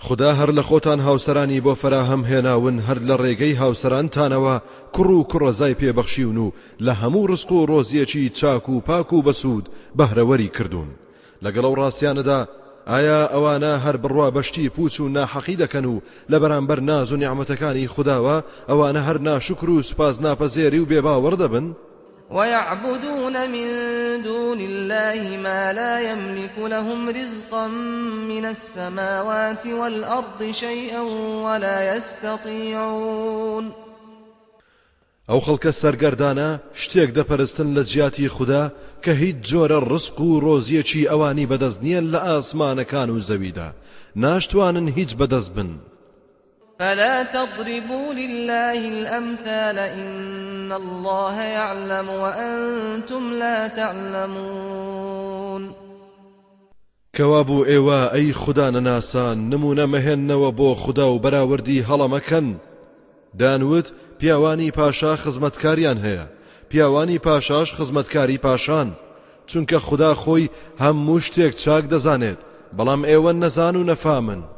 خدا هەر لە خۆتان هاوسەرانی بۆ فراهەم هێناون هەر لە ڕێگەی هاوسەرانتانەوە کوڕ و کوڕەزای پێبەخشیون و لە هەموو ڕزق و ڕۆزیەکی چاک و پاک و بەسوود بەهرەوەری کردوون. لەگەڵ ئەو ڕاستیانەدا ئایا ئەوانە هەر بڕوا بە شتی پوچ و ناحەقی دەکەن و لە بەرامبەر ناز و نیعمەتەکانی خوداوە ئەوانە هەر ناشکر و سوپاس ناپەزیری و بێباوەڕ دەبن؟ ويعبدون من دون الله ما لا يملك لهم رزقا من السماوات والأرض شيئا ولا يستطيعون. ئەو خەڵکە سەرگەردانە شتێک دەپەرستن لە جیاتی خوددا کە هیچ جۆرە ڕسق و ڕۆزیەکی ئەوانی بەدەست نییە لە ئاسمانەکان و زەویدا. ناشتوانن هیچ بەدەست بن. فلا تضربوا لله الأمثال إن الله يعلم وأنتم لا تعلمون. کەوابوو ئێوە ئەی خوددا نەناسان نمونە مەهێننەوە بۆ خوددا و بەراوردی هەڵەمەکەن. دانوت پیاوانی پاشا خزمەتکاریان هەیە. پیاوانی پاشاش خزمەتکاری پاشان. چونکە خدا خۆی هەموو شتێک چاک دەزانێت بەڵام ئێوە نەزان و نەفامن.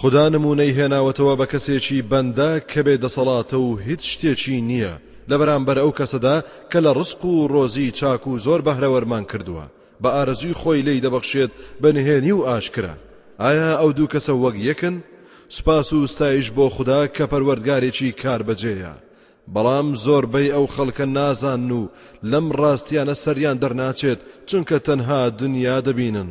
خدا نمونەی هێناوەتەوە بە کەسێکی بەندە کە بێ دەسەڵاتە و هیچ شتێکی نییە. لە بەرامبەر ئەو کەسەدا کە لە ڕسق و ڕۆزی چاک و زۆر بەهرەوەرمان کردووە. بە ئارەزوی خۆی لی دەبەخشێت بە نهێنی و ئاشکرا. ئایا ئەو دوو کەسە وەک یەکن؟ سپاس و ستایش بۆ خوددا کە پەروەردگارێکی کار بەجێیە. بەڵام زۆربەی ئەو خەڵکە نازان و لەم ڕاستیانە سەریان دەرناچێت چونکە تەنها دنیا دەبینن.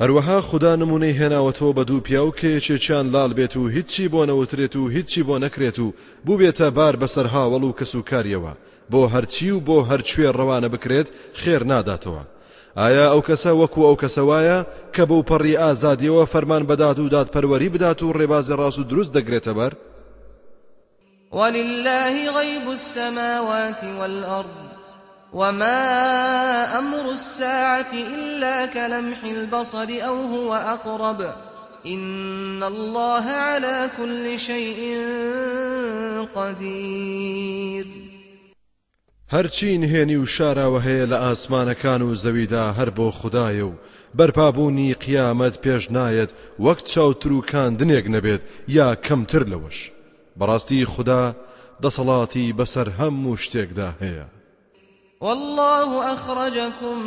هەروەها خدا نمونەی هێناوەتەوە بە دوو پیا و کەیەکێکیان لاڵ بێت و هیچی بۆ نەوترێت و هیچی بۆ نەکرێت و بوو بێتە بار بەسەر هاوڵ و کەسوکاریەوە بۆ هەرچی و بۆ هەرچێ ڕەوانە بکرێت خێر ناداتەوە. ئایا ئەو کەسە وەکو ئەو کەسەوایە کە بەو پەڕی ئازادیەوە فەرمان بدات و دادپەروەری بدات و ڕێبازی ڕاست و دروست دەگرێتە بەر؟ ولله غيب السماوات والأرض وما أمر الساعة إلا كلمح البصر أو هو أقرب إن الله على كل شيء قدير. هەرچی نهێنی و شاراوە هەیە لە ئاسمانەکان و زەویدا هەر بۆ خدایە و بەرپابوونی قیامەت پێش نایەت وەک چاوتر و کاندنێک نەبێت یا کەمتر لەوەش. بەڕاستی خدا دەسەڵاتی بەسەر هەموو شتێکدا والله أخرجكم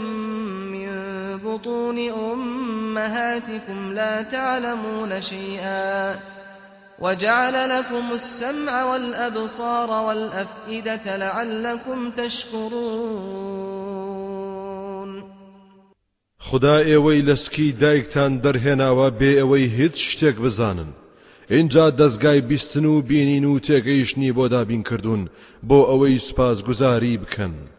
من بطون أمهاتكم لا تعلمون شيئا وجعل لكم السمع والأبصار والأفئدة لعلكم تشكرون خدا ئێوەی لەسکی دایکتان دەرهێناوە بێ ئەوەی هیچ شتێک بزانن اینجا دەستگای بیستن و بینین و بۆ دابین کردوون بۆ سپاس گوزاری بکەن.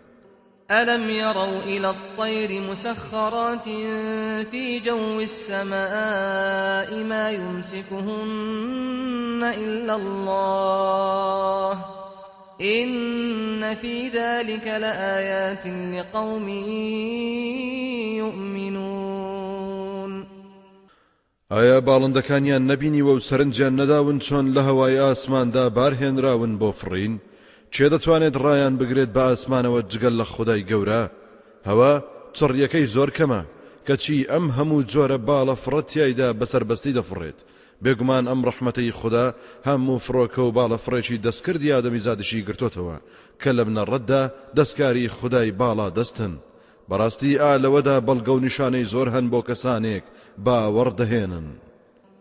ألم يروا إلى الطير مسخرات في جو السماء ما يمسكهن إلا الله؟ إن في ذلك لآيات لقوم يؤمنون. ئایا باڵندەکانیان نەبینیوە و سەرنجیان نەداون چۆن لە هەوای ئاسماندا بارهێنراون بۆ فڕین؟ چێ دەتوانێت ڕایان بگرێت بە ئاسمانەوە جگەل لە خدای گەورە؟ هەوە چڕیەکەی زۆر کەمە. کەچی ئەم هەموو جۆرە باڵە فڕەتیایدا بەسەربەستی دەفڕێت. بێگومان ئەم ڕەحمەتەی خوددا هەموو فڕۆکە و باڵە فڕێکی دەستکردی ئادەمی زادشی گرتوتەوە کە لە بنەڕەتدا دەستکاری خدای باڵا دەستن. بەڕاستی ئا لەوەدا بەڵگە و نیشانەی زۆر هەن بۆ کەسانێک باوەڕدەهێنن.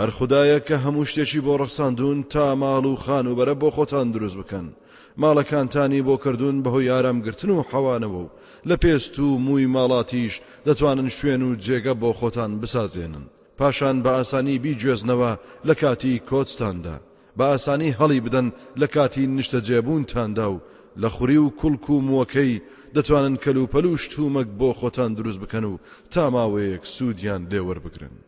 هەر خدایە کە هەموو شتێکی بۆ ڕەخساندون تا ماڵ و خان و بەرە بۆ خۆتان دروست بکەن. ماڵەکانتانی بۆ کردوون بەهۆی ئارامگرتن و حەوانەوە و لە پێست و مووی ماڵاتیش دەتوانن شوێن و جێگە بۆ خۆتان بسازێنن. پاشان بە ئاسانی بیگوێزنەوە لە کاتی کۆچتاندا. بە ئاسانی هەڵی بدەن لە کاتی نیشتە جێبوونتاندا و لە خوری و کوڵک و مووەکەی دەتوانن کەلوپەل و شتومەک بۆ خۆتان دروست بکەن و تا ماوەیەک سوودیان لێوەربگرن.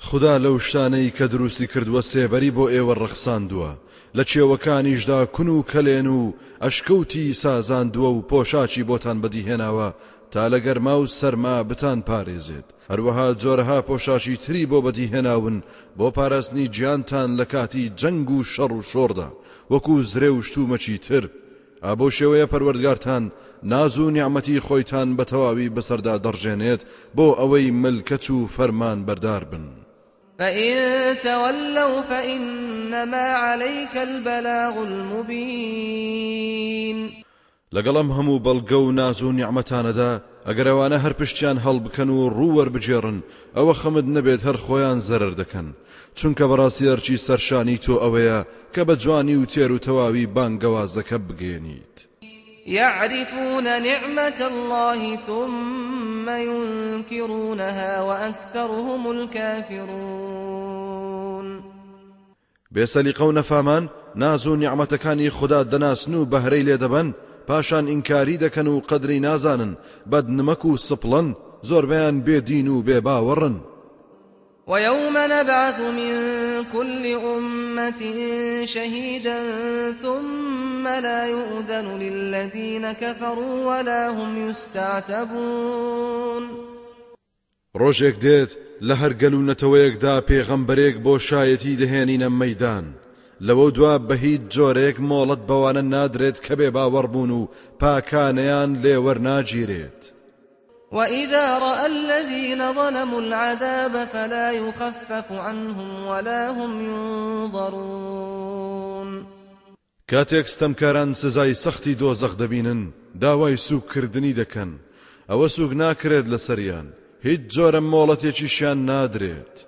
خدا لەو شتانەی کە دروستی کردووە سێبەری بۆ ئێوە ڕەخساندووە لە چێوەکانیشدا کون و کەلێن و ئەشکەوتی سازاندووە و پۆشاچی بۆتان بەدیهێناوە تا لە گەرما و سەرما بتان پارێزێت. هەروەها جۆرەها پۆشاشی تری بۆ بەدیهێناون بۆ پاراستنی گیانتان لە کاتی جەنگ و شەڕ و شۆڕدا. وەکو زرێ و شتومەچی تر. ئابۆ شێوەیە پەروەردگارتان ناز و نیعممەتی خۆیتان بە تەواوی بەسەردا دەڕژێنێت بۆ ئەوەی ملکەچ و فەرمان بەردار بن. فإن تولوا فإنما عليك البلاغ المبين لەگەڵم هەموو بەڵگە و ناز و نیعممەتانەدا ئەگەرەوانە هەر پشتیان هەڵبکەن و ڕووەربجێڕن ئەوە خەمت نەبێت هەر خۆیان زەرر دەکەن. چونکە بەڕاستی ئەرچی سەرشانی تۆ ئەوەیە کە بە جوانی و تێر و تەواوی بانگەوازەکە بگێنیت يعرفون نعمة الله ثم ينكرونها وأكثرهم الكافرون. بێسەلیقە و نەفامان ناز و نیعممەتەکانی خوددا دەناسن و بەهرەی لێدەبن پاشان ئینکاری دەکەن و قەدری نازانن بەد نمەک و سپڵەن زۆربیان بێدین و بێباوەڕن ويوم نبعث من كل أمة شهيدا ثم لا يؤذن للذين كفروا ولا هم يستعتبون. ڕۆژێک دێت لە هەرگەل و نەتەوەیەکدا پێغەمبەرێک بۆ شایەتی دەهێنینە مەدان لەوە دوا بە هیچ جۆرێک مۆڵەت بەوانە نادرێت کە بێ باوەڕبوون پاکانیان لێوەرناگیرێت. وإذا رأى الذين ظلموا العذاب فلا يخفف عنهم ولا هم ينظرون کاتێک ستەمکاران سزای سەختی دۆزەخ دەبینن داوای سوکردنی دەکەن. ئەوە سوک ناکرێت لە سەریان هیچ جۆرە مۆڵەتێکیشیان نادرێت.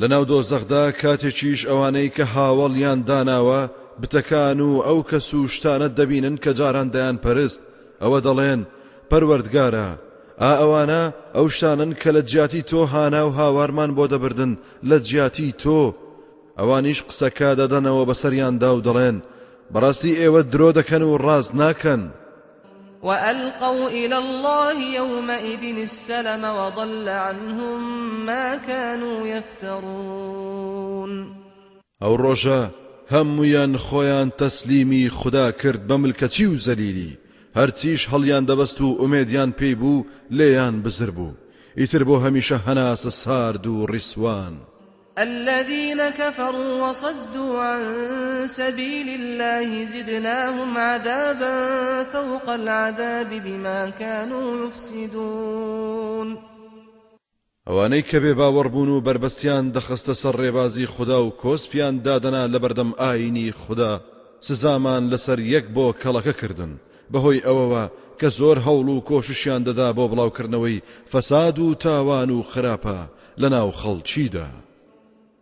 لەناو دۆزەخدا کاتێکیش ئەوانەی کە هاوڵیان داناوە بتەکان و ئەو کەس و شتانە دەبینن کە جاران دەیان پەرست. ئەوە دەڵێن پەروەردگارا ئا ئەوانە ئەو شتانن کە لە جیاتی تۆ هانا و هاوارمان بۆ دەبردن لە جیاتی تۆ. ئەوانیش قسەکە دەدەنەوە بەسەریاندا و دەڵێن بەڕاستی ئێوە درۆ دەکەن و ڕاست ناکەن. وألقوا إلى الله يومئذ السلم وضل عنهم ما كانوا يفترون. ئەو ڕۆژە هەمویان خۆیان تەسلیمی خدا کرد بە ملکەچی و زەلیلی؟ هەرچیش هەڵیان دەبەست و ئومێدیان پێی بوو لێیان بزر بوو. سارد و. الذين كفروا وصدوا عن سبيل الله زدناهم عذابا فوق العذاب بما كانوا يفسدون. ئەوانەی کە بێ باوەڕبوون و بربەستیان دەخستە خوددا و کۆسپیان دادەنا لە بەردەم ئاینی خوددا سزامان لەسەر یەک بۆ کەڵەکە کردن بەهۆی ئەوەوە کە زۆر هەوڵ و کۆششیان دەدا بۆ بڵاوکردنەوەی فەساد و تاوان.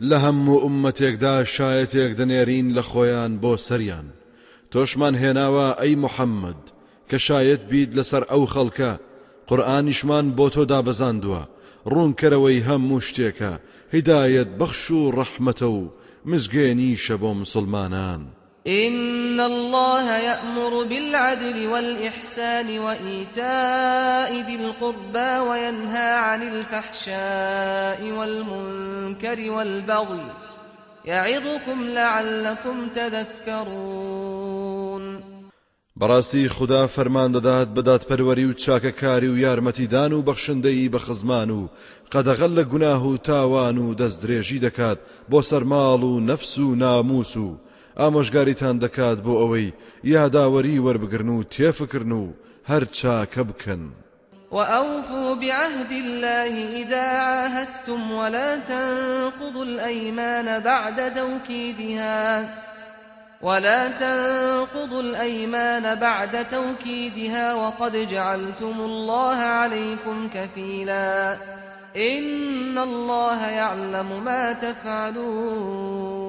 لە هەموو ئومەتێکدا شایەتێک دەنێرین لە خۆیان بۆ سەریان. تۆشمان هێناوە ئەی محەممەد کە شایەت بیت لەسەر ئەو خەڵکە. قورآانیشمان بۆ تۆ دابەزاندووە. ڕوونکەرەوەی هەموو شتێکە. هیدایەت بەخش و ڕەحمەتە و مزگەێنیشە بۆ مسلمانان. إن الله يأمر بالعدل والإحسان وإيتاء ذي القربى وينهى عن الفحشاء والمنكر والبغي يعظكم لعلكم تذكرون. بەڕاستی خدا فەرمان دەدات بەدات پەروەری و چاکەکاری و و بەخشندەی بە خزمان و قەدەغەل لە گوناه و تاوان و دەست درێژی دەکات بۆ سەرماڵ و نەفس و ناموس و ئامۆژگاریتان دەکات بۆ ئەوەی یاداوەری وەربگرن و تێفکردن و هەر چاکە بکەن. وأوفوا بعهد الله إذا عاهدتم ولا تنقضوا الأيمان بعد توكيدها ولا تنقضوا الأيمان بعد توكيدها وقد جعلتم الله عليكم كفيلا إن الله يعلم ما تفعلون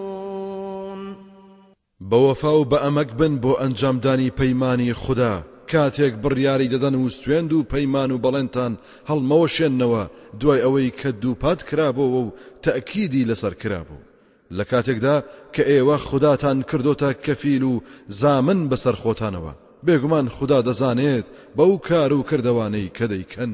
بەوەفا و بە ئەمەک بن بۆ ئەنجامدانی پەیمانی خوددا. کاتێک بڕیاری دەدەن و سوێند و پەیمان و بەڵێنتان هەڵمەوەشێننەوە دوای ئەوەی کە دووپات کرابەوە و تەکیدی لەسەر کرابوو. لە کاتێکدا کە ئێوە خودداتان کردوتە کەفیل و زامن بەسەر خۆتانەوە. بێگومان خوددا دەزانێت بەو کار و کردوانەی کە دەیکەن.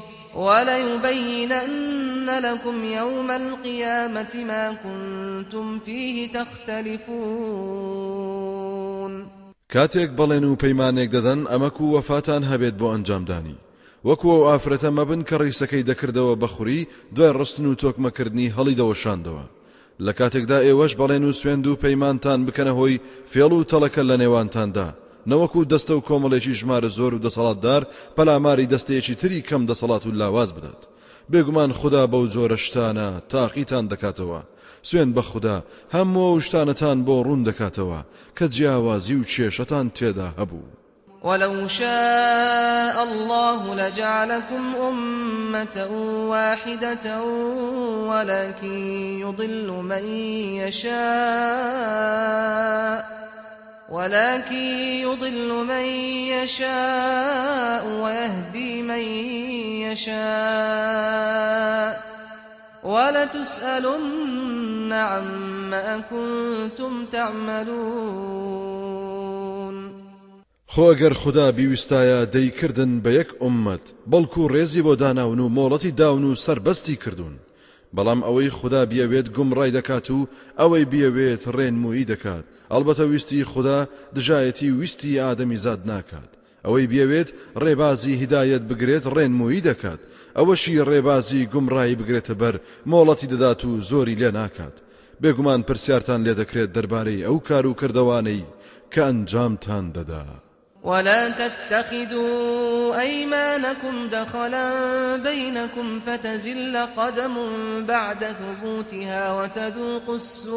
وليبينن لكم يوم القيامة ما كنتم فيه تختلفون. کاتێک بەڵێن و پەیمانێک دەدەن ئەمەک و وەفاتان هەبێت بۆ ئەنجامدانی. وەکووە و ئافرەتە مەبن کە ڕیسەکەی دەکردەوە بەخوری دوای ڕستن و تۆکمەکردنی هەڵی دەوەشاندەوە لە کاتێکدا ئێوەش بەڵێن و سوێند و پەیمانتان بکەنە هۆی فێڵ و تەڵەکە لە نێوانتاندا. نەوەکو دەستە و کۆمەڵێکی ژمارە زۆر و دەسەڵاتدار پەلاماری دەستەیەکی تری کەم دەسەڵات و لاواز بدات. بێگومان خدا بەو جۆرە شتانە تاقیتان دەکاتەوە. سوێن بە خوددا هەموو شتانەتان بۆ ڕوون دەکاتەوە کە جیاوازی و کێشەتان تێدا هەبوو. ولو شاء الله لجعلكم أمة واحدة ولكن يضل من يشاء. ولكن يضل من يشاء ويهدي من يشاء. ولتسألن عما كنتم تعملون. خۆگەر خدا بیویستایە دەیکردن بە یەک ئومەت بەڵکو ڕێزی بۆ داناون و مۆڵەتی داون و سربەستی کردوون. بەڵام ئەوەی خدا بیاوێت گومڕای دەکات و ئەوەی بیاوێت ڕێنمویی ئەلبەتە ویستی خدا دژایەتی ویستی ئادەمی زاد ناکات. ئەوەی بێوێت ڕێبازی هیدایەت بگرێت ڕێنمویی دەکات. ئەوەشی ڕێبازی گومڕایی بگرێتە بەر مۆڵەتی دەدات و زۆری لێ ناکات. بێگومان پرسیارتان لێ دەکرێت دەربارەی ئەو کار و کردوانەی کە ئەنجامتان دەدا. ولا تتخذوا أيمانكم دخلا بينكم فتزل قدم بعد ثبوتها وتذوقوا السوء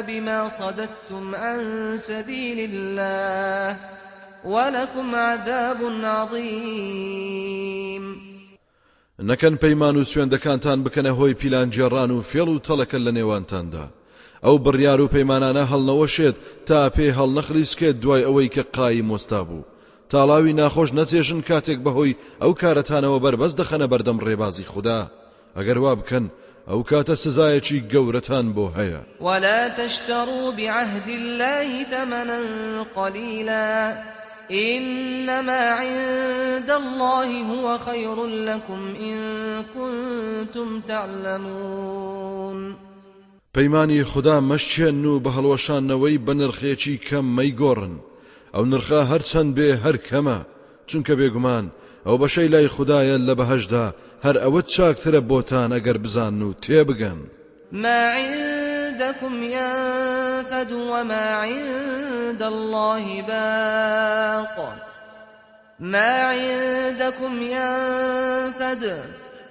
بما صددتم عن سبيل الله ولكم عذاب عظيم. نەکەن پەیمان و سوێندەکانتان بکەنە هۆی پیلان جێڕان و فێڵ و تەڵەکە ئەو بڕیار و پەیمانانە هەڵنەوەشێت تا پێ هەڵنەخلیسکێت دوای ئەوەی کە قایی مۆستا بوو. تاڵاوی ناخۆش نەچێژن کاتێک بەهۆی ئەو کارەتانەوە بەربەست دەخەنە بەردەم ڕێبازی خوددا. ئەگەر وا بکەن ئەو کاتە سزایەکی گەورەتان بۆ هەیە. ولا تشتروا بعهد الله ثمنا قليلا إنما عند الله هو خير لكم إن كنتم تعلمون پەیمانی خدا مەشچێن و بە هەڵوەشانەوەی بە نرخێکی کەم مەیگۆڕن ئەو نرخە هەرچەند بێ هەر کەمە. چونکە بێگومان ئەو بەشەی لای خدایە لە بەهشدا هەر ئەوە چاکترە بۆتان ئەگەر بزان و تێبگەن ما عندكم ينفد وما عند الله باق. ما عندكم ينفد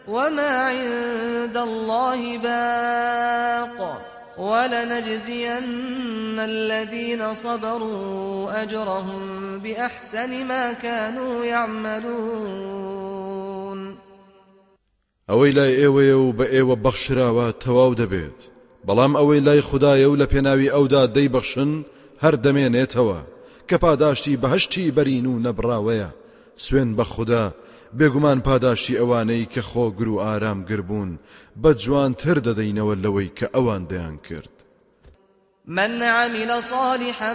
وما عند الله باق ولنجزين الذين صبروا أجرهم بأحسن ما كانوا يعملون. ئەوەی لای ئێوەیە و بە ئێوە بەخشراوە تەواو دەبێت بەڵام ئەوەی لای خدایە و لە پێناوی ئەودا دەیبەخشن هەر دەمێنێتەوە کە پاداشتی بەهشتی بێگومان پاداشتی ئەوانەی کە خۆگر و ئارام گربوون بە جوانتر دەدەینەوە لەوەی کە ئەوان دەیان کرد. من عمل صالحا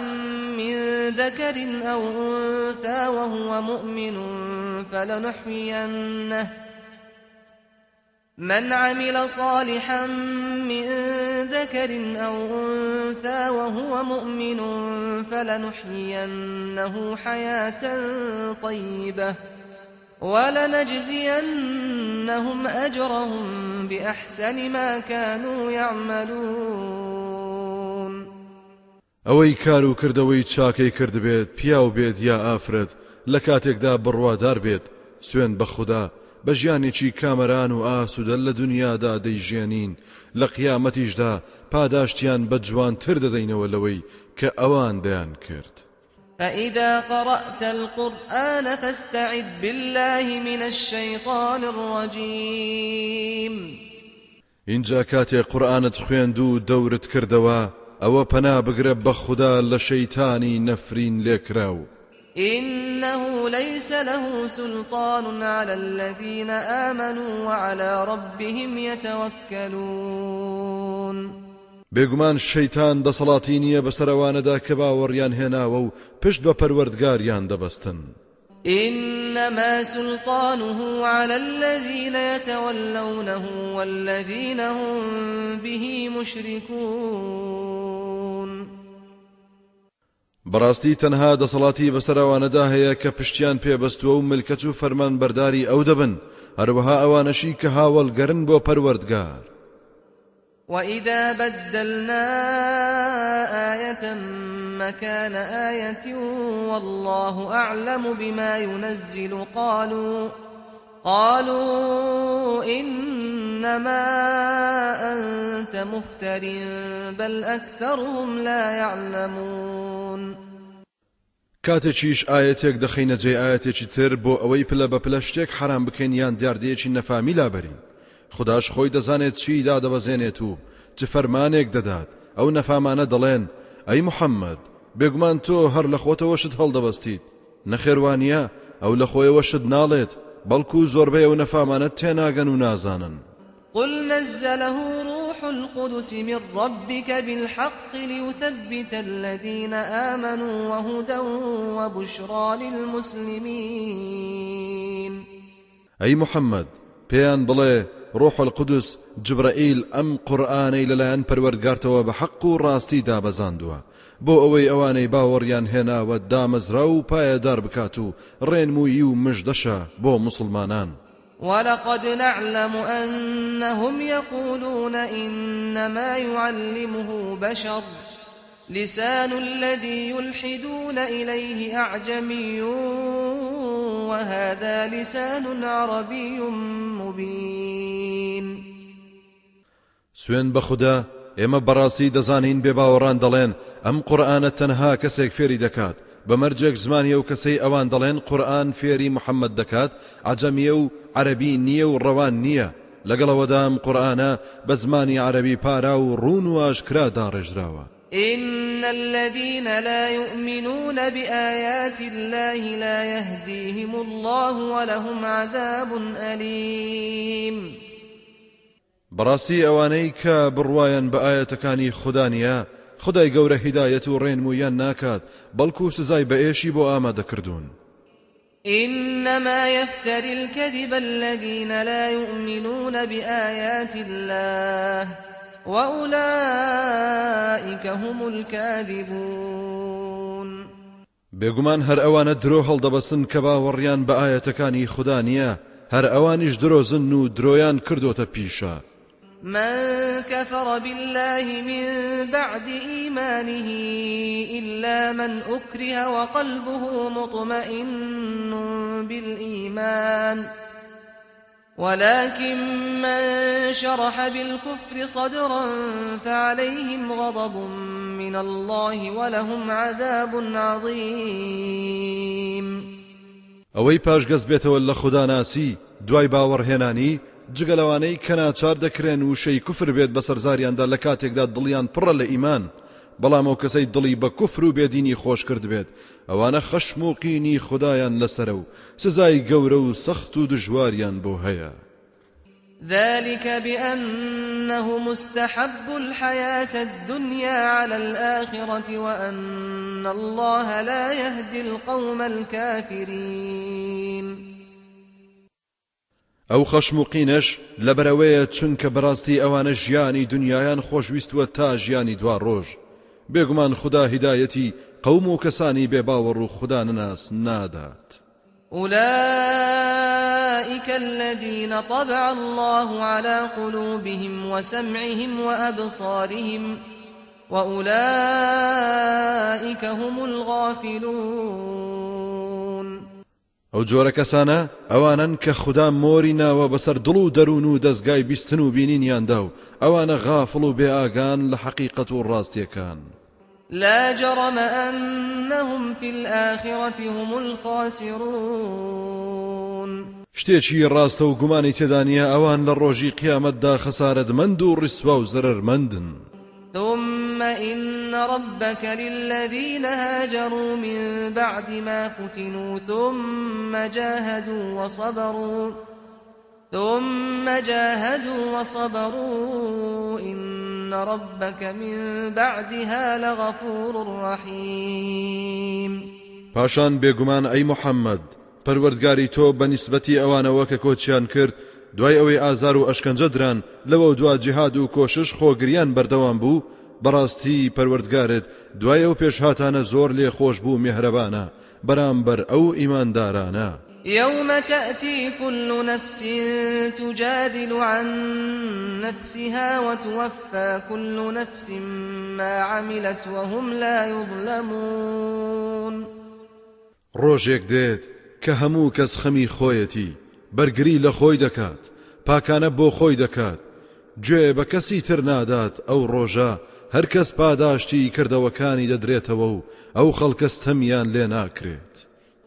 من ذكر أو أنثى وهو مؤمن فلنحيينه. من عمل صالحا من ذكر أو أنثى وهو مؤمن فلنحيينه حياة طيبة. ولنجزينهم أجرهم بأحسن ما كانوا يعملون. ئەوەی کار و کردەوەی چاکەی کرد بێت پیاو بێت یا ئافرەت لە کاتێکدا بڕوادار بێت. سوێن بە خوددا بە ژیانێکی کامەران و ئاسوودە لە دنیادا دەیژێنین لە قیامەتیشدا پاداشتیان بە جوانتر دەدەینەوە لەوەی کە ئەوان دەیان کرد فإذا قرأت القرآن فاستعذ بالله من الشيطان الرجيم. اینجا کاتێ قورآانت خوێند و دەورت کردەوە ئەوە پەنا بگرە بە خوددا لە شەیتانی نەفرین لێکراو إنه ليس له سلطان على الذين آمنوا وعلى ربهم يتوكلون. بێگومان شەیتان دەسەڵاتی نییە بەسەرەوانەدا کە باوەڕیان هێناوە و پشت بە پەروەردگاریان دەبەستن. إنما سلطانه على الذين يتولونه والذين هم به مشركون. بەڕاستی تەنها دەسەڵاتی بەسەرەوانەدا هەیە کە پشتیان پێبەستووە و ملکەت و فەرمان بەرداری ئەو دەبن. هەروەها ئەوانەشی کە هاوڵگەرن بۆ پەروەردگار. وإذا بدلنا آية مكان آية والله أعلم بما ينزل قالوا قالوا إنما أنت مفتر بل أكثرهم لا يعلمون کاتێکیش ئاەتێک دەخینە جێ ئاەتێکی تر بۆ ئەوەی پلە بە پلە حرام بکەین یان دیاردەیەکی نەفامی خداش خۆی دەزانێت چی دادەبەزێنێت و چ فەرمانێک دەدات. ئەو نەفامانە دەڵێن ئەی محەممەد بێگومان تۆ هەر لە خۆتەوەشت هەڵدەبەستیت. نەخێوانە ئەو لە خۆیەوەشت ناڵێت بەڵکو زۆربەی ئەو نەفامانە تێناگەن و نازانن. قل نزله روح القدس من ربك بالحق ليثبت الذين آمنوا وهدى وبشرى للمسلمين. أي محمد بيان بڵێ ڕۆح القدس جبرائیل ئەم قورآانەی لەلایەن پەروەردگارتەوە بە حەق و ڕاستی دابەزاندووە. بۆ ئەوەی ئەوانەی باوەڕیان هێناوە دامەزرا و پایەدار بکات و ڕێنمویی و مژدەشە بۆ مسلمانان. ولقد نعلم أنهم يقولون إنما يعلمه بشر. لسان الذي يلحدون إليه أعجمي وهذا لسان عربي مبين. بە خوددا ئێمە بەڕاستی دەزانین بێ باوەڕان دەڵێن ئەم قورآانە تەنها کەسێک فێری دەکات بەمەرجێک زمانیە و کەسەی ئەوان دەڵێن قورآن فێری محەممەد دەکات عجەمیە و عەربی نییە و ڕەوان نییە لەگەڵەوەدام قورآانە بە زمانی عەربی پارا و داڕێژراوە إن الذين لا يؤمنون بآيات الله لا يهديهم الله ولهم عذاب أليم. بەڕاستی ئەوانەی کە بڕواان بە ئاەتەکانی خوددانە خدای گەورە هیدایەت و ڕێنمویان ناکات بەڵکو سزای بە ئێشی بۆ ئامادەکردوون إنما يفتري الكذب الذين لا يؤمنون بآيات الله. وأولئك هم الكاذبون. بێگومان هەر ئەوانە درۆ هەڵدەبەسن کە باوەڕیان بە ئاەتەکانی خوددا نییە هەر ئەوانیش درۆزن و درۆیان کردوتە پیشە. من كفر بالله من بعد إيمانه إلا من أكره وقلبه مطمئن بالإيمان. ولكن من شرح بالكفر صدرا فعليهم غضب من الله ولهم عذاب عظيم. ئەوەی پاشگەز بێتەوە لە خوددا ناسی دوای باوەڕهێنانی جگەلەوانەی کەناچار دەکرێن و شەی کوفر بێت بە سەرزاریاندا لە کاتێکدا دڵیان پڕە لە ئیمان. بەڵام ئەو کەسەی دڵی بە کوفر و بێدینی خۆش کرد بێت. ئەوانە خەشم و قینی خدایان لەسرە و سزای گەورە و سەخت و دژواریان بۆ هەیە. ذلك بأنه مستحب الحياة الدنيا على الآخرة وأن الله لا يهدي القوم الكافرين. ئەو خەشم و قینەش لە بەرەوەیە چونکە بەڕاستی ئەوانە ژیانی دنیایان خۆشویستووە تا ژیانی دوا ڕۆژ بێگومان خدا هیدایەتی قەوم و کەسانی بێباوەڕ و خدا نەناس نادات. أولئك الذين طبع الله على قلوبهم وسمعهم وأبصارهم وأولئك هم الغافلون. ئەو جۆرە کەسانە ئەوانن کە خوددا مۆری ناوە بەسەر دڵ و دەروون و دەستگای بیستن و بینینیاندا و ئەوانە غافڵ و بێئاگان لە حەقیقەت و ڕاستیەکان. لا جرم أنهم في الآخرة هم الخاسرون. شتێکی ڕاستە و گومانی تێدانە ئەوان لە ڕۆژی قیامەتدا خەسارەتمەند و ڕیسوا و زرەرمەندن. ثم إن ربك للذين هاجروا من بعد ما فتنوا ثم جاهدوا وصبروا. ثم جاهدوا وصبروا إن ربك من بعدها لغفور رحيم. پاشان بێگومان ئەی محەممەد پەروەردگاری تۆ بە نیسبەتی ئەوانەوە کە کۆچیان کرد دوای ئەوەی ئازار و ئەشکەنجە دران لەوە دوا جیهاد و کۆشش خۆگریان بەردەوام بوو بەڕاستی پەروەردگارت دوای ئەو پێشهاتانە زۆر لێ خۆش بوو میهرەبانە بەرامبەر ئەو ئیماندارانە. يوم تأتي كل نفس تجادل عن نفسها وتوفى كل نفس ما عملت وهم لا يظلمون. ڕۆژێک دێت کە هەموو کەس خەمی خۆیەتی بەرگری لە خۆی دەکات پاکانە بۆ خۆی دەکات. گوێ بە کەسی تر نادات ئەو ڕۆژە هەر کەس پاداشتی کردەوەکانی دەدرێتەوە و ئەو خەڵکەستەمیان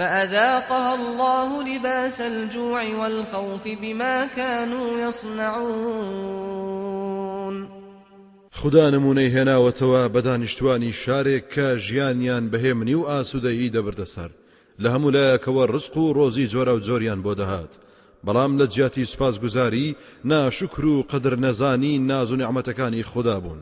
فأذاقها الله لباس الجوع والخوف بما كانوا يصنعون. خدا نمونەی هێناوەتەوە بەدانیشتوانی شارێک کە ژیانیان بەهێمنی و ئاسوودەیی دەبردەسەر. لە هەموو لایەکەوە ڕسق و ڕۆزی جۆرە و جۆریان بۆ دەهات. بەڵام لە جیاتی سوپاسگوزاری ناشکر قدر نەزانی ناز و نعمەتەکانی خوددا بوون.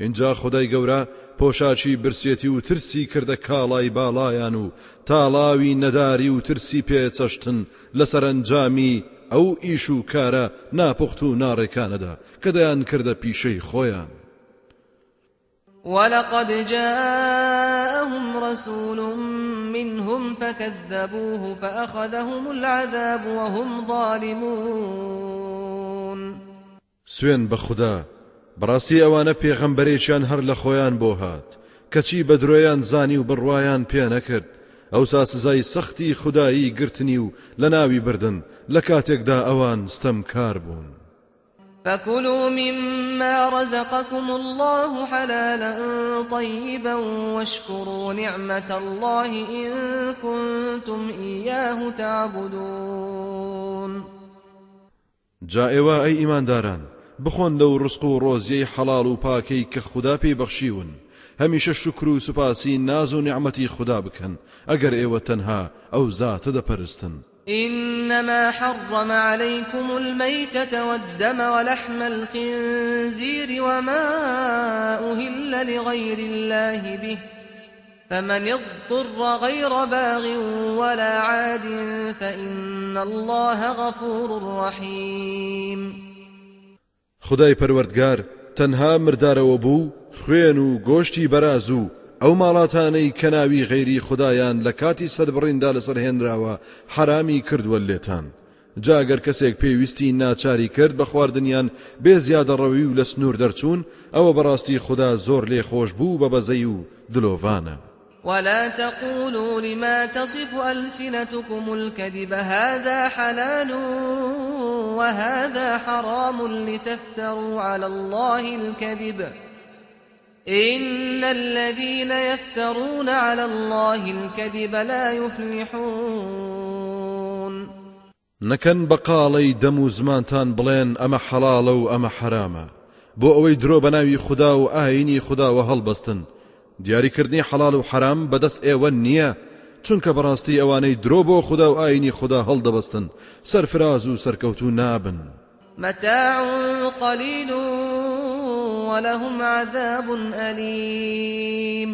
اینجا خدای گەورە پۆشاچی برسێتی و ترسی کردە کاڵای باڵایان و تاڵاوی نەداری و ترسی پێچەشتن لە سەرنجامی ئەو ئیش و کارە ناپخت و ناڕێکانەدا کە دەیان کردە پیشەی خۆیان. ولقد جاءهم رسول منهم فكذبوه فأخذهم العذاب وهم ظالمون. سوێن بە خوددا بەڕاستی ئەوانە پێغەمبەرێکیان هەر لە خۆیان بۆ هات. کەچی بە درۆیان زانی و بڕواان پێ نەکرد. ئەوسا سزای سەختی خودایی گرتنی و لە ناوی بردن لە کاتێکدا ئەوان ستەم کار بوون. فكلوا مما رزقكم الله حلالا طيبا واشكروا نعمة الله إن كنتم إياه تعبدون. جا ئێوە ئەی ئیمانداران بخۆن لەو ڕسق و ڕۆزیەی حەڵال و پاکەی کە خوددا پێی بەخشیون هەمیشە و سوپاسی ناز و نعمەتی خوددا بکەن ئەگەر ئێوە تەنها ئەو زاتە دەپەرستن إنما حرم عليكم الميتة والدم ولحم الخنزير وما أهل لغير الله به. فمن اضطر غير باغ ولا عاد فإن الله غفور رحيم خدای پەروەردگار تەنها مردارەوە بوو خوێن و گۆشتی بەراز و ئەو ماڵاتانەی کە ناوی غەیری خدایان لە کاتی سەدبڕیندا لەسەر هێنراوە حرامی کردووە لێتان. جاگەر کەسێک پێویستی ناچاری کرد بە خواردنیان بێ زیادە ڕەوی و لە سنوور دەرچوون ئەوە بەڕاستی خدا زۆر لێ خۆش بوو بە بەزەی و دلۆڤانە. ولا تقولوا لما تصف ألسنتكم الكذب هذا حلال وهذا حرام لتفتروا على الله الكذب. إن الذين يفترون على الله الكذب لا يفلحون. نەکەن بەقاڵەی دەم و زمانتان بڵێن ئەمە حەڵاڵە و ئەمە حرامە. بۆ ئەوەی درۆ بە ناوی خوددا و دیاریکردنی حەڵال و حرام بەدەست ئێوە نییە. چونکە بەڕاستی ئەوانەی درۆ بۆ خوددا و ئاینی خوددا هەڵدەبەستن سەرفراز و سەرکەوتو نابن. متاع قليل ولهم عذاب أليم.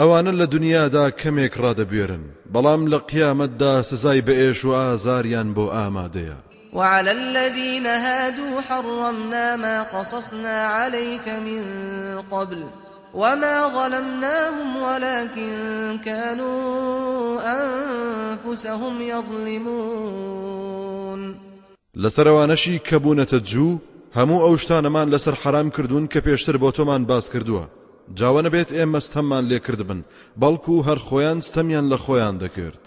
ئەوانە لە دنیادا کەمێک ڕادەبێرن. بەڵام لە قیامەتدا سزای بەئێش و ئازاریان بۆ ئامادەیە. وعلى الذين هادوا حرمنا ما قصصنا عليك من قبل. وما ظلمناهم ولكن كانوا أنفسهم يظلمون لەسەرەوانەشی کە بوونەتە جوو هەموو ئەو شتانەمان لەسەر حرام کردوون کە پێشتر بۆ تۆمان باس کردووە. جاوە نەبێت ئێمە ستەممان لێکرد بن بەڵکو هەر خۆیان ستەمیان لە خۆیان دەکرد.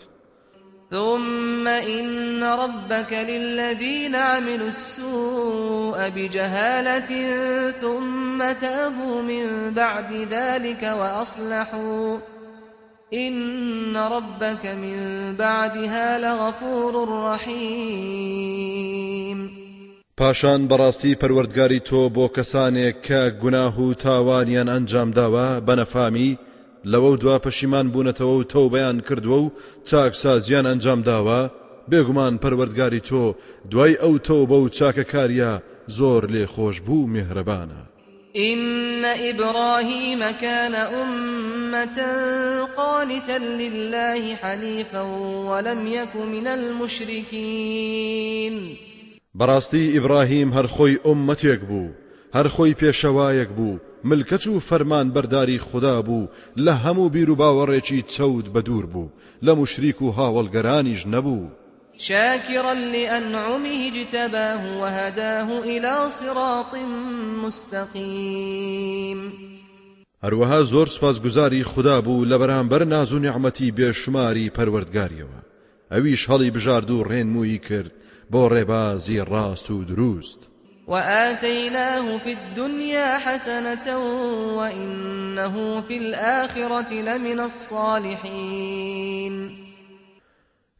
ثم إن ربك للذين عملوا السوء بجهالة ثم تابوا من بعد ذلك وأصلحوا. إن ربك من بعدها لغفور رحيم. پاشان بەڕاستی پەروەردگاری تۆ بۆ کەسانێک کە گوناه و تاوانیان ئەنجام داوە بەنەفامی لەوە دوا پەشیمان بوونەتەوە و تۆ بەیان کردووە و چاکسازیان ئەنجام داوە بێگومان پەروەردگاری تۆ دوای ئەو تۆ بە و چاکەکاریە زۆر لێ خۆش بوو میهرەبانە. إن إبراهيم كان أمة قانتا لله حنيفا ولم يك من المشركين. بەڕاستی ئیبراهیم هەر خۆی ئومەتێک بوو هەر خۆی پێشەوایەک بوو ملکەت و فەرمان بەرداری خودا بوو لە هەموو بیر و باوەڕێکی چەوت بە دوور بوو. لە مشریک و هاوڵگەرانیش نەبوو. شاكرا لأنعمه اجتباه وهداه إلى صراط مستقيم. هەروەها زۆر سوپاسگوزاری خودا بوو لە بەرامبەر ناز و نیعمەتی بێشماری پەروەردگاریەوە. ئەویش هەڵی بژارد و ڕێنمووی کرد بۆ ڕێبازی ڕاست و دروست. وآتيناه في الدنيا حسنة وإنه في الآخرة لمن الصالحين.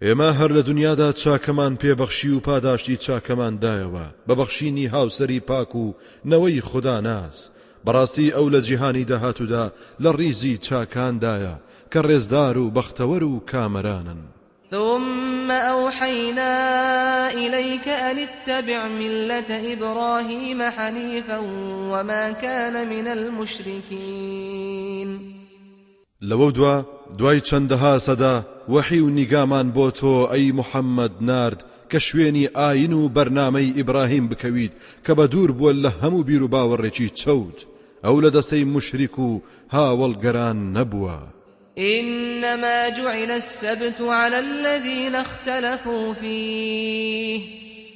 ئێمە هەر لە دنیادا چاکەمان پێبەخشی و پاداشتی چاکەمان دایەوە. بەبەخشینی هاوسری پاک و نەوەی خوددا ناس بەڕاستی ئەو لە جیهانی داهاتوودا لە ڕیزی چاکاندایە کە ڕێزدار و بەختەوەر و ثم أوحينا إليك أن اتبع ملة إبراهيم حنيفا وما كان من المشركين. لەوە دوا دوای چەندەها سەدا وەحی و نیگامان بۆ تۆ ئەی نارد کە شوێنی ئاین و بەرنمەی ئیبراهیم بکەویت کە بە دوور بووە لە هەموو بیر و باوەڕێکی چەوت ئەو لە إنما جعل السبت على الذين اختلفوا فيه.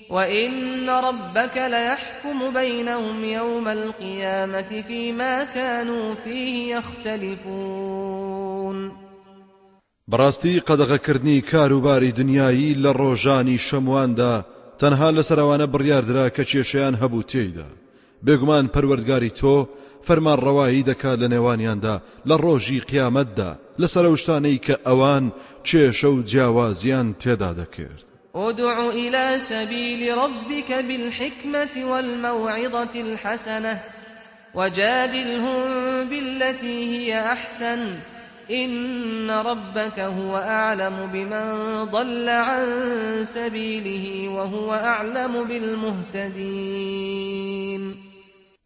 وإن ربك ليحكم بينهم يوم القيامة فيما كانوا فيه يختلفون. بەڕاستی قەدەغەکردنی کاروباری دنیایی لە ڕۆژانی شەمواندا تەنها لەسەرەوانە بڕیاردرا کە کێشیان هەبوو تێیدا. بێگومان پەروەردگاری تۆ فەرمان ڕەوایی دەکات لە نێوانیاندا لە ڕۆژی قیامەتدا لەسەر شتانەی کە ئەوان کێشە و جیاوازیان تێدا دەکرد. ادع إلى سبيل ربك بالحكمة والموعظة الحسنة وجادلهم بالتي هي أحسن. إن ربك هو أعلم بمن ضل عن سبيله وهو أعلم بالمهتدين.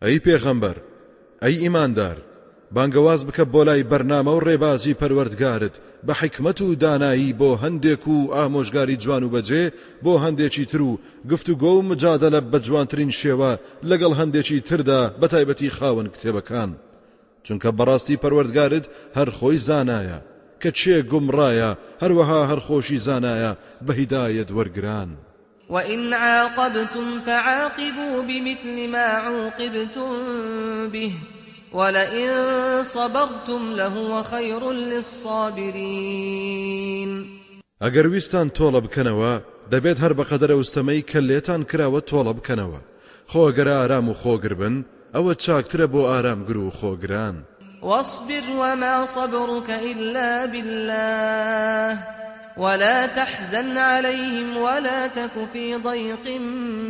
ئەی پێغەمبەر ئەی ئیماندار بانگەواز بکە بۆ لای بەرنامە و ڕێبازی پەروەردگارت بە حیکمەت و دانایی بۆ هەندێک و ئامۆژگاری جوان و بەجێ بۆ هەندێکی تر و گفت و گۆ و موجادەلە بە جوانترین شێوە لەگەڵ هەندێکی تردا بە تایبەتی خاون کتێبەکان چونکە بەڕاستی پەروەردگارت هەر خۆی زانایە کە کێ گومڕایە هەروەها هەرخۆشی زانایە بە هیدایەت وەرگران. وإن عاقبتم فعاقبوا بمثل ما عوقبتم به ولئن صبرتم لهو خير للصابرين. ئەگەر ویستان تۆڵە بکەنەوە دەبێت هەر بەقەدەرە وستەمەی کە لێتان کراوە تۆڵە بکەنەوە. خۆگەرە ئارام و خۆگر بن ئەوە چاکترە بۆ ئارامگر و خۆگران. واصبر وما صبرك إلا بالله. ولا تحزن عليهم ولا تك في ضيق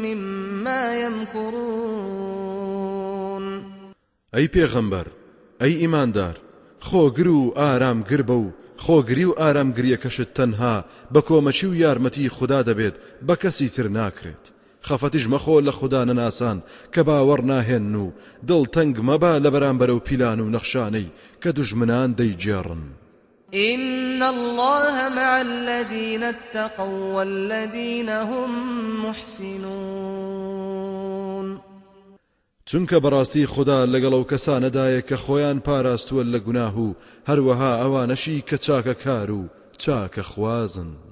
مما يمكرون. ئەی پێغەمبەر ئەی ئیماندار خۆگر و ئارامگر بە و خۆگری و ئارامگریەکەشت تەنها بە کۆمەچی و یارمەتی خوددا دەبێت بە کەسی تر ناکرێت. خەفەتیش مەخۆ لە خوددا نەناسان کە باوەڕ ناهێن و دڵ تەنگ مەبا لە بەرامبەرە و پیلان و إن الله مع الذين اتقوا والذين هم محسنون چونکە بەڕاستی خوددا لەگەڵ ئەو کەسانەدایە کە خۆیان پاراستووە لە گوناه و هەروەها ئەوانەشی خوازن.